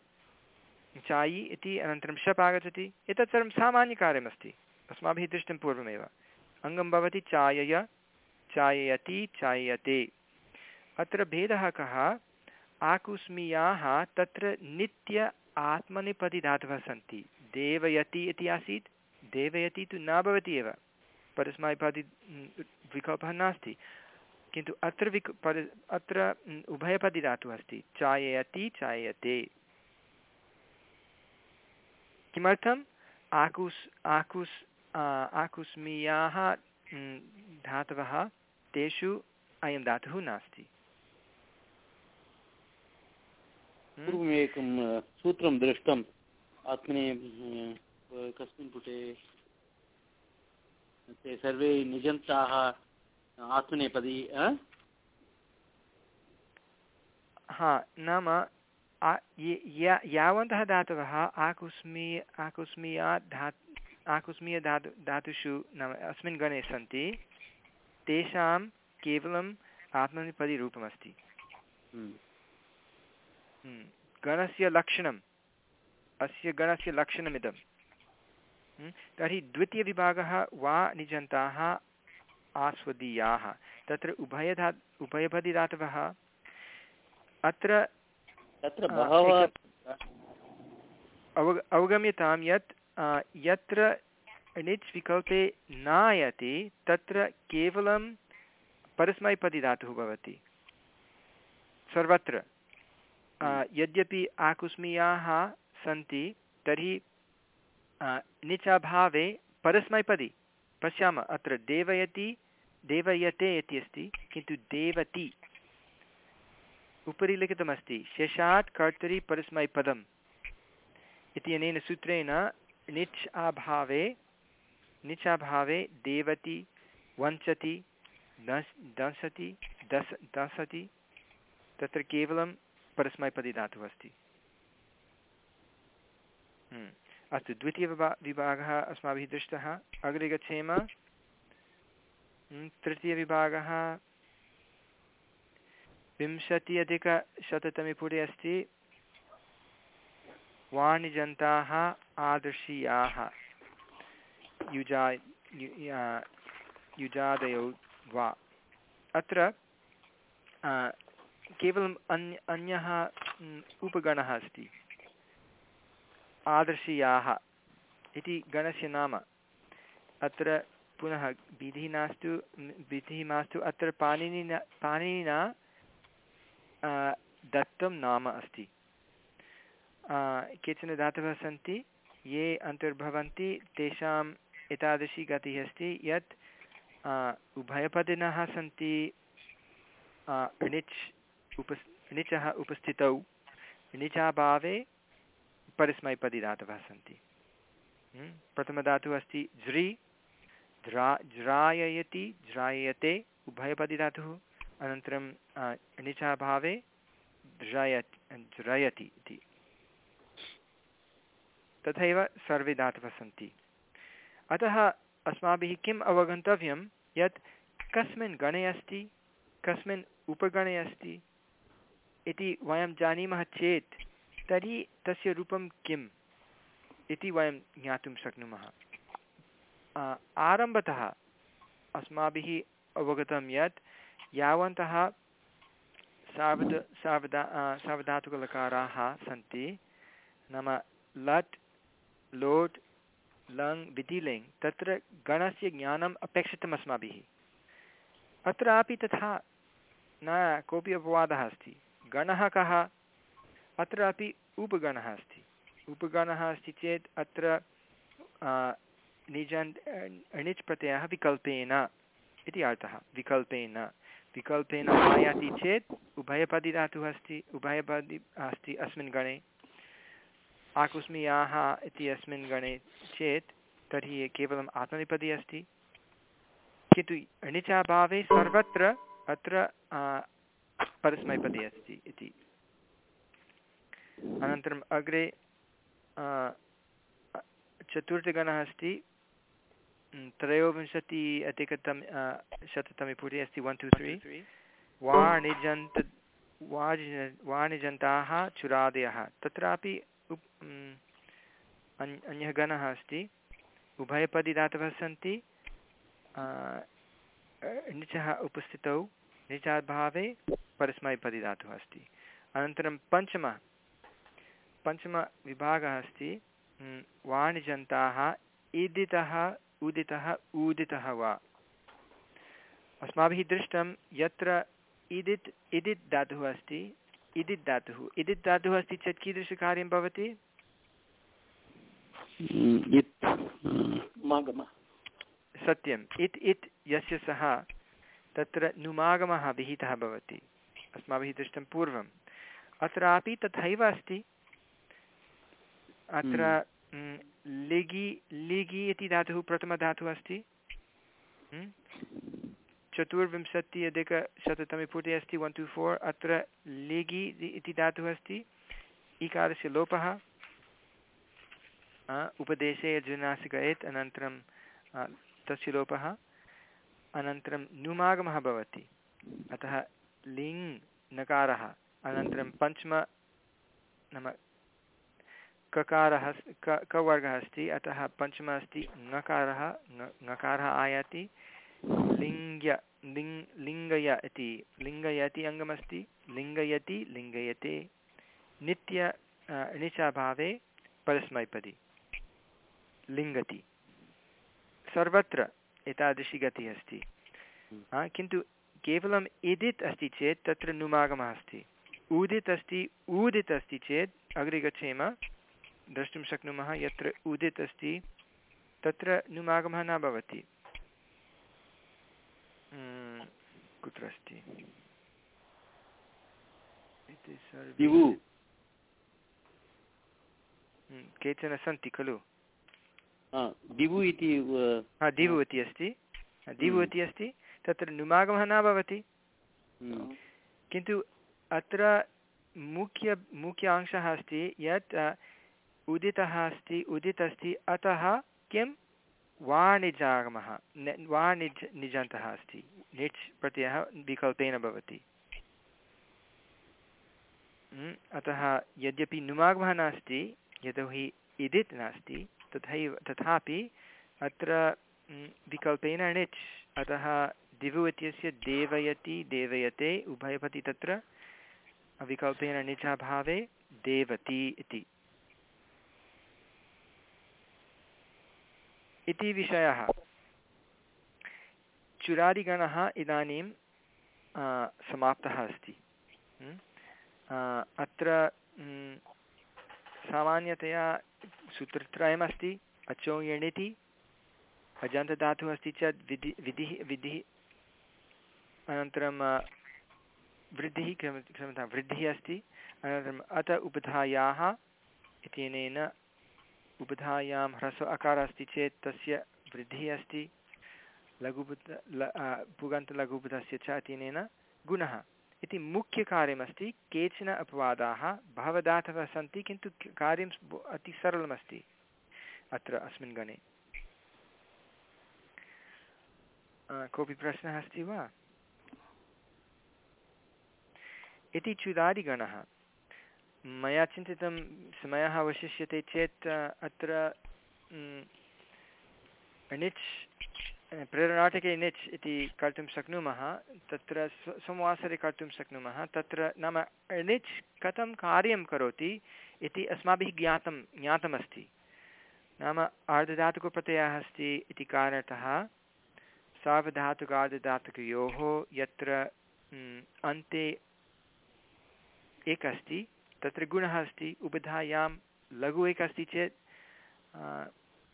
Speaker 1: चायि इति अनन्तरं शप् आगच्छति। एतत् सर्वं सामान्यकार्यमस्ति। अस्माभिः दृष्टं पूर्वमेव। अङ्गं भवति चायय, चाययति, चाययते। अत्र भेदः कः? आकुस्मीयाः तत्र नित्य आत्मनेपदी धातवः सन्ति। देवयति इति आसीत्। देवयति तु न भवति एव। परस्मैपदी विकल्पः नास्ति। किन्तु अत्र विक् परि अत्र उभयपदी धातुः अस्ति चाययति चाययते किमर्थम्? आकुस् आकुस् आकुस्मीयाः धातवः, तेषु अयं धातुः नास्ति।
Speaker 5: पूर्वमेकं सूत्रं दृष्टम्। आत्मने कस्मिन् पुटे, ते सर्वे निजन्ताः। आत्मनेपदी
Speaker 1: हा नाम यावन्तः धातवः आकुस्मीय आकुस्मीया धा आकुस्मीय धातु धातुषु नाम अस्मिन् गणे सन्ति। तेषां केवलम् आत्मनेपदीरूपमस्ति। गणस्य लक्षणम् अस्य गणस्य लक्षणमिदं तर्हि द्वितीयविभागः वा निजन्ताः आस्वदीयाः। तत्र उभयधा उभयपदिधातवः अत्र
Speaker 5: तत्र बहवः
Speaker 1: अवग अवगम्यतां यत् यत्र णिच् विकल्पे नायति तत्र केवलं परस्मैपदिधातुः भवति। सर्वत्र। यद्यपि आकुस्मीयाः सन्ति तर्हि णिचाभावे परस्मैपदी पश्यामः, अत्र देवयति, देवयते इति अस्ति, किन्तु देवति। उपरि लिखितमस्ति, शेषात् कर्तरि परस्मैपदम् इत्यनेन सूत्रेण णिच् अभावे णिच् अभावे देवति वञ्चति दस् दंसति दस् दंसति तत्र केवलं परस्मैपदी धातुः अस्ति अस्तु द्वितीयविभा विभागः अस्माभिः दृष्टः। अग्रे गच्छेम। तृतीयविभागः। विंशति अधिकशततमे पुटे अस्ति। वाणिजन्ताः आदर्शीयाः। युजा युजादयौ वा। अत्र केवलम् अन्य अन्यः उपगणः अस्ति। आदर्शीयाः इति गणस्य नाम। अत्र पुनः विधिः नास्तु विधिः मास्तु अत्र पाणिनिना पाणिनिना दत्तं नाम अस्ति। केचन धातवः सन्ति, ये अन्तर्भवन्ति तेषाम् एतादृशी गतिः अस्ति। यत् उभयपदिनः सन्ति णिच् उप णिचः उपस्थितौ। णिचाभावे परस्मैपदी धातवः सन्ति। प्रथमधातुः अस्ति ज्रि। ज्रा ज्राययति ज्रायते उभयपदी धातुः अनन्तरं णिचाभावे ज्रय ज्रयति इति। तथैव सर्वे धातवः सन्ति। अतः अस्माभिः किम् अवगन्तव्यं? यत् कस्मिन् गणे अस्ति, कस्मिन् उपगणे अस्ति इति वयं जानीमः चेत् तर्हि तस्य रूपं किम् इति वयं ज्ञातुं शक्नुमः। आरम्भतः अस्माभिः अवगतं यत् यावन्तः सावध, सावधा सावधातुकलकाराः सन्ति। नाम लट्, लोट्, लङ्, विधिलिङ् तत्र गणस्य ज्ञानम् अपेक्षितम् अस्माभिः। अत्रापि तथा न, कोऽपि अपवादः अस्ति। गणः कः? अत्रापि उपगणः अस्ति। उपगणः अस्ति चेत् अत्र निजन् अणिच् प्रत्ययः विकल्पेन इति अर्थः। विकल्पेन। विकल्पेन आयाति चेत् उभयपदिधातुः अस्ति, उभयपदि अस्ति अस्मिन् गणे। आकुस्मियाः इति अस्मिन् गणे चेत् तर्हि केवलम् आत्मनेपदी अस्ति। किन्तु अणिचाभावे सर्वत्र अत्र परस्मैपदी अस्ति इति। अनन्तरम् अग्रे चतुर्थगणः अस्ति। त्रयोविंशति अधिकतम शततमे पुटे अस्ति। One two three वाणिजन्त वाणिज वाणिजन्ताः चुरादयः। तत्रापि उप् अन्यः गणः अस्ति। उभयपदी दातवः सन्ति णिचः उपस्थितौ। णिचाभावे परस्मैपदी धातुः अस्ति। अनन्तरं पञ्चमः। पञ्चमविभागः अस्ति वाणिजन्ताः ईदितः उदितः ऊदितः वा। अस्माभिः दृष्टं यत्र इदित् इदित् धातुः अस्ति इदित् धातुः। इदित् धातुः अस्ति चेत् कीदृशकार्यं भवति? सत्यम्। इत् इत् यस्य सः तत्र नुमागमः विहितः भवति। अस्माभिः दृष्टं पूर्वम्। अत्रापि तथैव अस्ति। अत्र लिगि लिगि इति धातुः प्रथमधातुः अस्ति। चतुर्विंशति अधिकशततमे पुटे अस्ति वन् टु फोर् अत्र लिगि इति धातुः अस्ति। इकारस्य लोपः। उपदेशे यजुनासिकयेत् अनन्तरं तस्य लोपः। अनन्तरं नुमागमः भवति। अतः लिङ् नकारः। अनन्तरं पञ्चम नाम ककारः कवर्गः अस्ति अतः पञ्चमः अस्ति ङकारः ङकारः आयाति लिङ्ग्य लिङ् लिङ्गय इति लिङ्गय इति अङ्गमस्ति लिङ्गयति लिङ्गयते नित्य णिचाभावे परस्मैपदी लिङ्गति। सर्वत्र एतादृशी गतिः अस्ति। किन्तु केवलम् इदित् अस्ति चेत् तत्र नुमागमः अस्ति। ऊदित् अस्ति ऊदित् अस्ति चेत् अग्रे गच्छेम। द्रष्टुं शक्नुमः यत्र उदित् अस्ति तत्र नुमागमः न भवति। कुत्र अस्ति? केचन सन्ति खलु।
Speaker 5: दिवु इति
Speaker 1: हा दिवु अस्ति। दिवु इति अस्ति तत्र नुमागमः न भवति। किन्तु अत्र मुख्य मुख्य अंशः अस्ति यत् उदितः अस्ति उदित् अस्ति अतः किं? वाणिजागमः वाणिज् निजन्तः अस्ति। निच् प्रत्ययः विकल्पेन भवति। अतः यद्यपि नुमागमः नास्ति, यतोहि इदित् नास्ति, तथैव, तथापि अत्र विकल्पेन णिच् अतः दिवु इत्यस्य देवयति, देवयते, उभयपति तत्र, विकल्पेन णिचाभावे देवति इति। इति विषयः। चुरादिगणः इदानीं समाप्तः अस्ति। अत्र सामान्यतया सूत्रत्रयमस्ति, अचो यणिति अजन्तधातुः अस्ति चेत् विधि, विधिः विधिः अनन्तरं वृद्धिः क्षम्यतां, वृद्धिः अस्ति, अनन्तरम् अत उपधायाः इत्यनेन उपधायां ह्रस्व अकारः अस्ति चेत् तस्य वृद्धिः अस्ति। लघुबुद्ध, ल पुगन्तलघुबुधस्य च इत्यनेन गुणः। इति मुख्यकार्यमस्ति, केचन अपवादाः भवदातवः सन्ति, किन्तु कार्यं अति सरलमस्ति। अत्र अस्मिन् गणे। कोऽपि प्रश्नः अस्ति वा? इति चुदादिगणः। मया चिन्तितं समयः अवशिष्यते चेत् अत्र णिच् प्रेरणाटके निच् इति कर्तुं शक्नुमः, तत्र सोमवासरे कर्तुं शक्नुमः, तत्र नाम णिच् कथं कार्यं करोति इति अस्माभिः ज्ञातं, ज्ञातमस्ति। नाम आर्धधातुकप्रत्ययः अस्ति इति कारणतः सावधातुकार्धधातुकयोः यत्र अन्ते एक अस्ति तत्र गुणः अस्ति उबधायां लघु एक अस्ति चेत्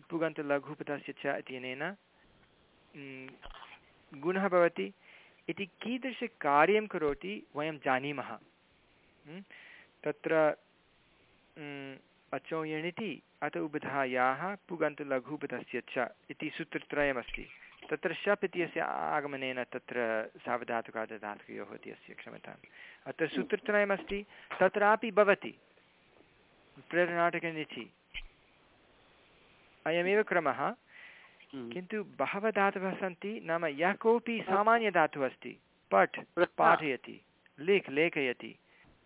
Speaker 1: पुगन्तलघुपथस्य च इत्यनेन गुणः भवति। इति कीदृशकार्यं करोति वयं जानीमः। तत्र म्, अचो यणिति अत उबधायाः पुगन्तलघुपथस्य च इति सूत्रत्रयमस्ति। तत्र शप् इत्यस्य आगमनेन तत्र सावधातुकार्धधातुकयोः इत्यस्य क्षम्यताम् अत्र सूत्रत्रयमस्ति तत्रापि भवति। प्रेरणाटकनिचि अयमेव क्रमः।
Speaker 5: हम्म।
Speaker 1: किन्तु बहवः धातवः सन्ति नाम यः कोऽपि सामान्यधातुः अस्ति पठ् पाठयति लिख् लेखयति।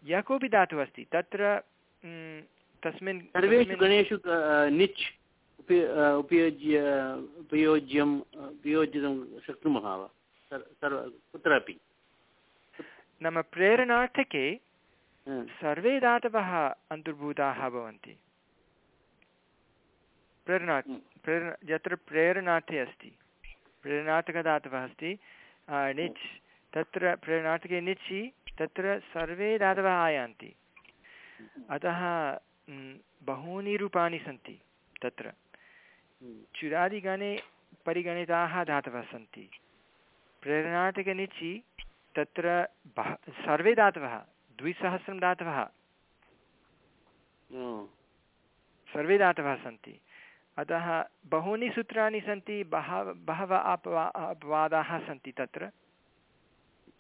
Speaker 1: यः कोऽपि धातुः अस्ति तत्र तस्मिन्
Speaker 5: सर्वेषु गणेषु निच् उपि अ, उपयुज्य उपयोज्यम् उपयोजितुं शक्नुमः वा? सर्व कुत्रापि?
Speaker 1: नाम प्रेरणार्थके सर्वे धातवः अन्तर्भूताः भवन्ति। प्रेरणा। प्रेरण यत्र प्रेरणार्थे अस्ति प्रेरणार्थकधातवः अस्ति णिच् तत्र प्रेरणार्थके णिचि तत्र सर्वे धातवः आयान्ति। अतः बहूनि रूपाणि सन्ति तत्र। चुरादिगणे परिगणिताः धातवः सन्ति प्रेरणार्थकनिचि तत्र बह सर्वे धातवः द्विसहस्रं धातवः। सर्वे धातवः सन्ति। अतः बहूनि सूत्राणि सन्ति बहवः बहवः अपवा अपवादाः सन्ति तत्र।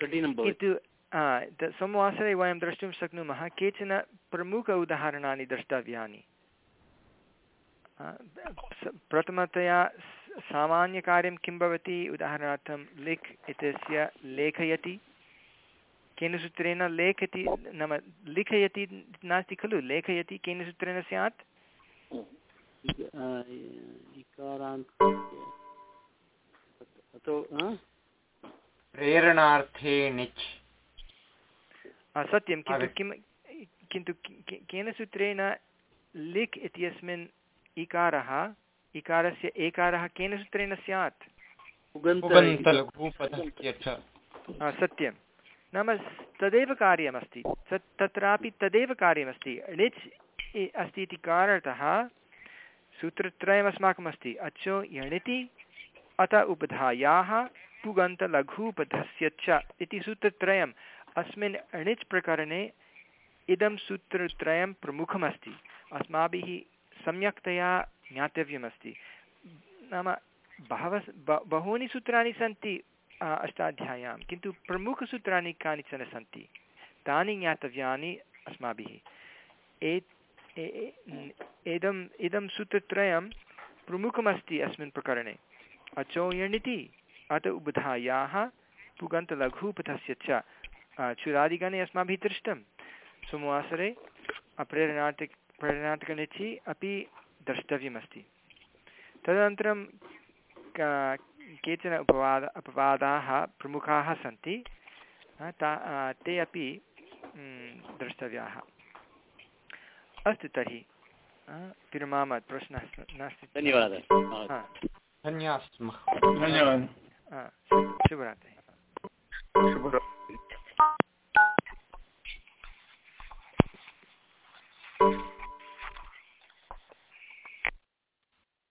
Speaker 1: किन्तु सोमवासरे वयं द्रष्टुं शक्नुमः केचन प्रमुख उदाहरणानि द्रष्टव्यानि। प्रथमतया सामान्यकार्यं किं भवति उदाहरणार्थं लिख् इत्यस्य लेखयति केन सूत्रेण लेखति नाम लिखयति नास्ति खलु लेखयति केन सूत्रेण स्यात्
Speaker 5: अ, हा?
Speaker 6: प्रेरणार्थे निच्
Speaker 1: हा, सत्यं किन्तु किं किन्तु केन सूत्रेण लिख् इत्यस्मिन् इकारः इकारस्य एकारः केन सूत्रेण स्यात्? सत्यं। नाम तदेव कार्यमस्ति। तत् तत्रापि तदेव कार्यमस्ति। णिच् अस्ति इति कारणतः सूत्रत्रयम् अस्माकम् अस्ति अचो यणिति अत उपधायाः पुगन्तलघुपथस्य च इति सूत्रत्रयम्। अस्मिन् णिच् प्रकरणे इदं सूत्रत्रयं प्रमुखमस्ति। अस्माभिः सम्यक्तया ज्ञातव्यमस्ति। नाम बहवः ब- बहूनि सूत्राणि सन्ति अष्टाध्याय्यां किन्तु प्रमुखसूत्राणि कानिचन सन्ति? तानि ज्ञातव्यानि अस्माभिः। ए- ए- ए- न्- इदम् इदं सूत्रत्रयं प्रमुखमस्ति अस्मिन् प्रकरणे। अचो यणिति, अत उबधायाः, पुगन्तलघुपथस्य च चुरादिगणे अस्माभिः दृष्टं। सोमवासरे अप्रेरणाटिक् प्रेरणाटिकनिचि अपि द्रष्टव्यमस्ति। तदनन्तरं का- केचन उपवाद अपवादाः प्रमुखाः सन्ति ता ते अपि द्रष्टव्याः। अस्तु तर्हि विरमामः प्रश्नः नास्ति।
Speaker 5: धन्यवादः।
Speaker 3: धन्यवादः।
Speaker 1: शुभरात्रिः।
Speaker 2: शुभरात्रिः।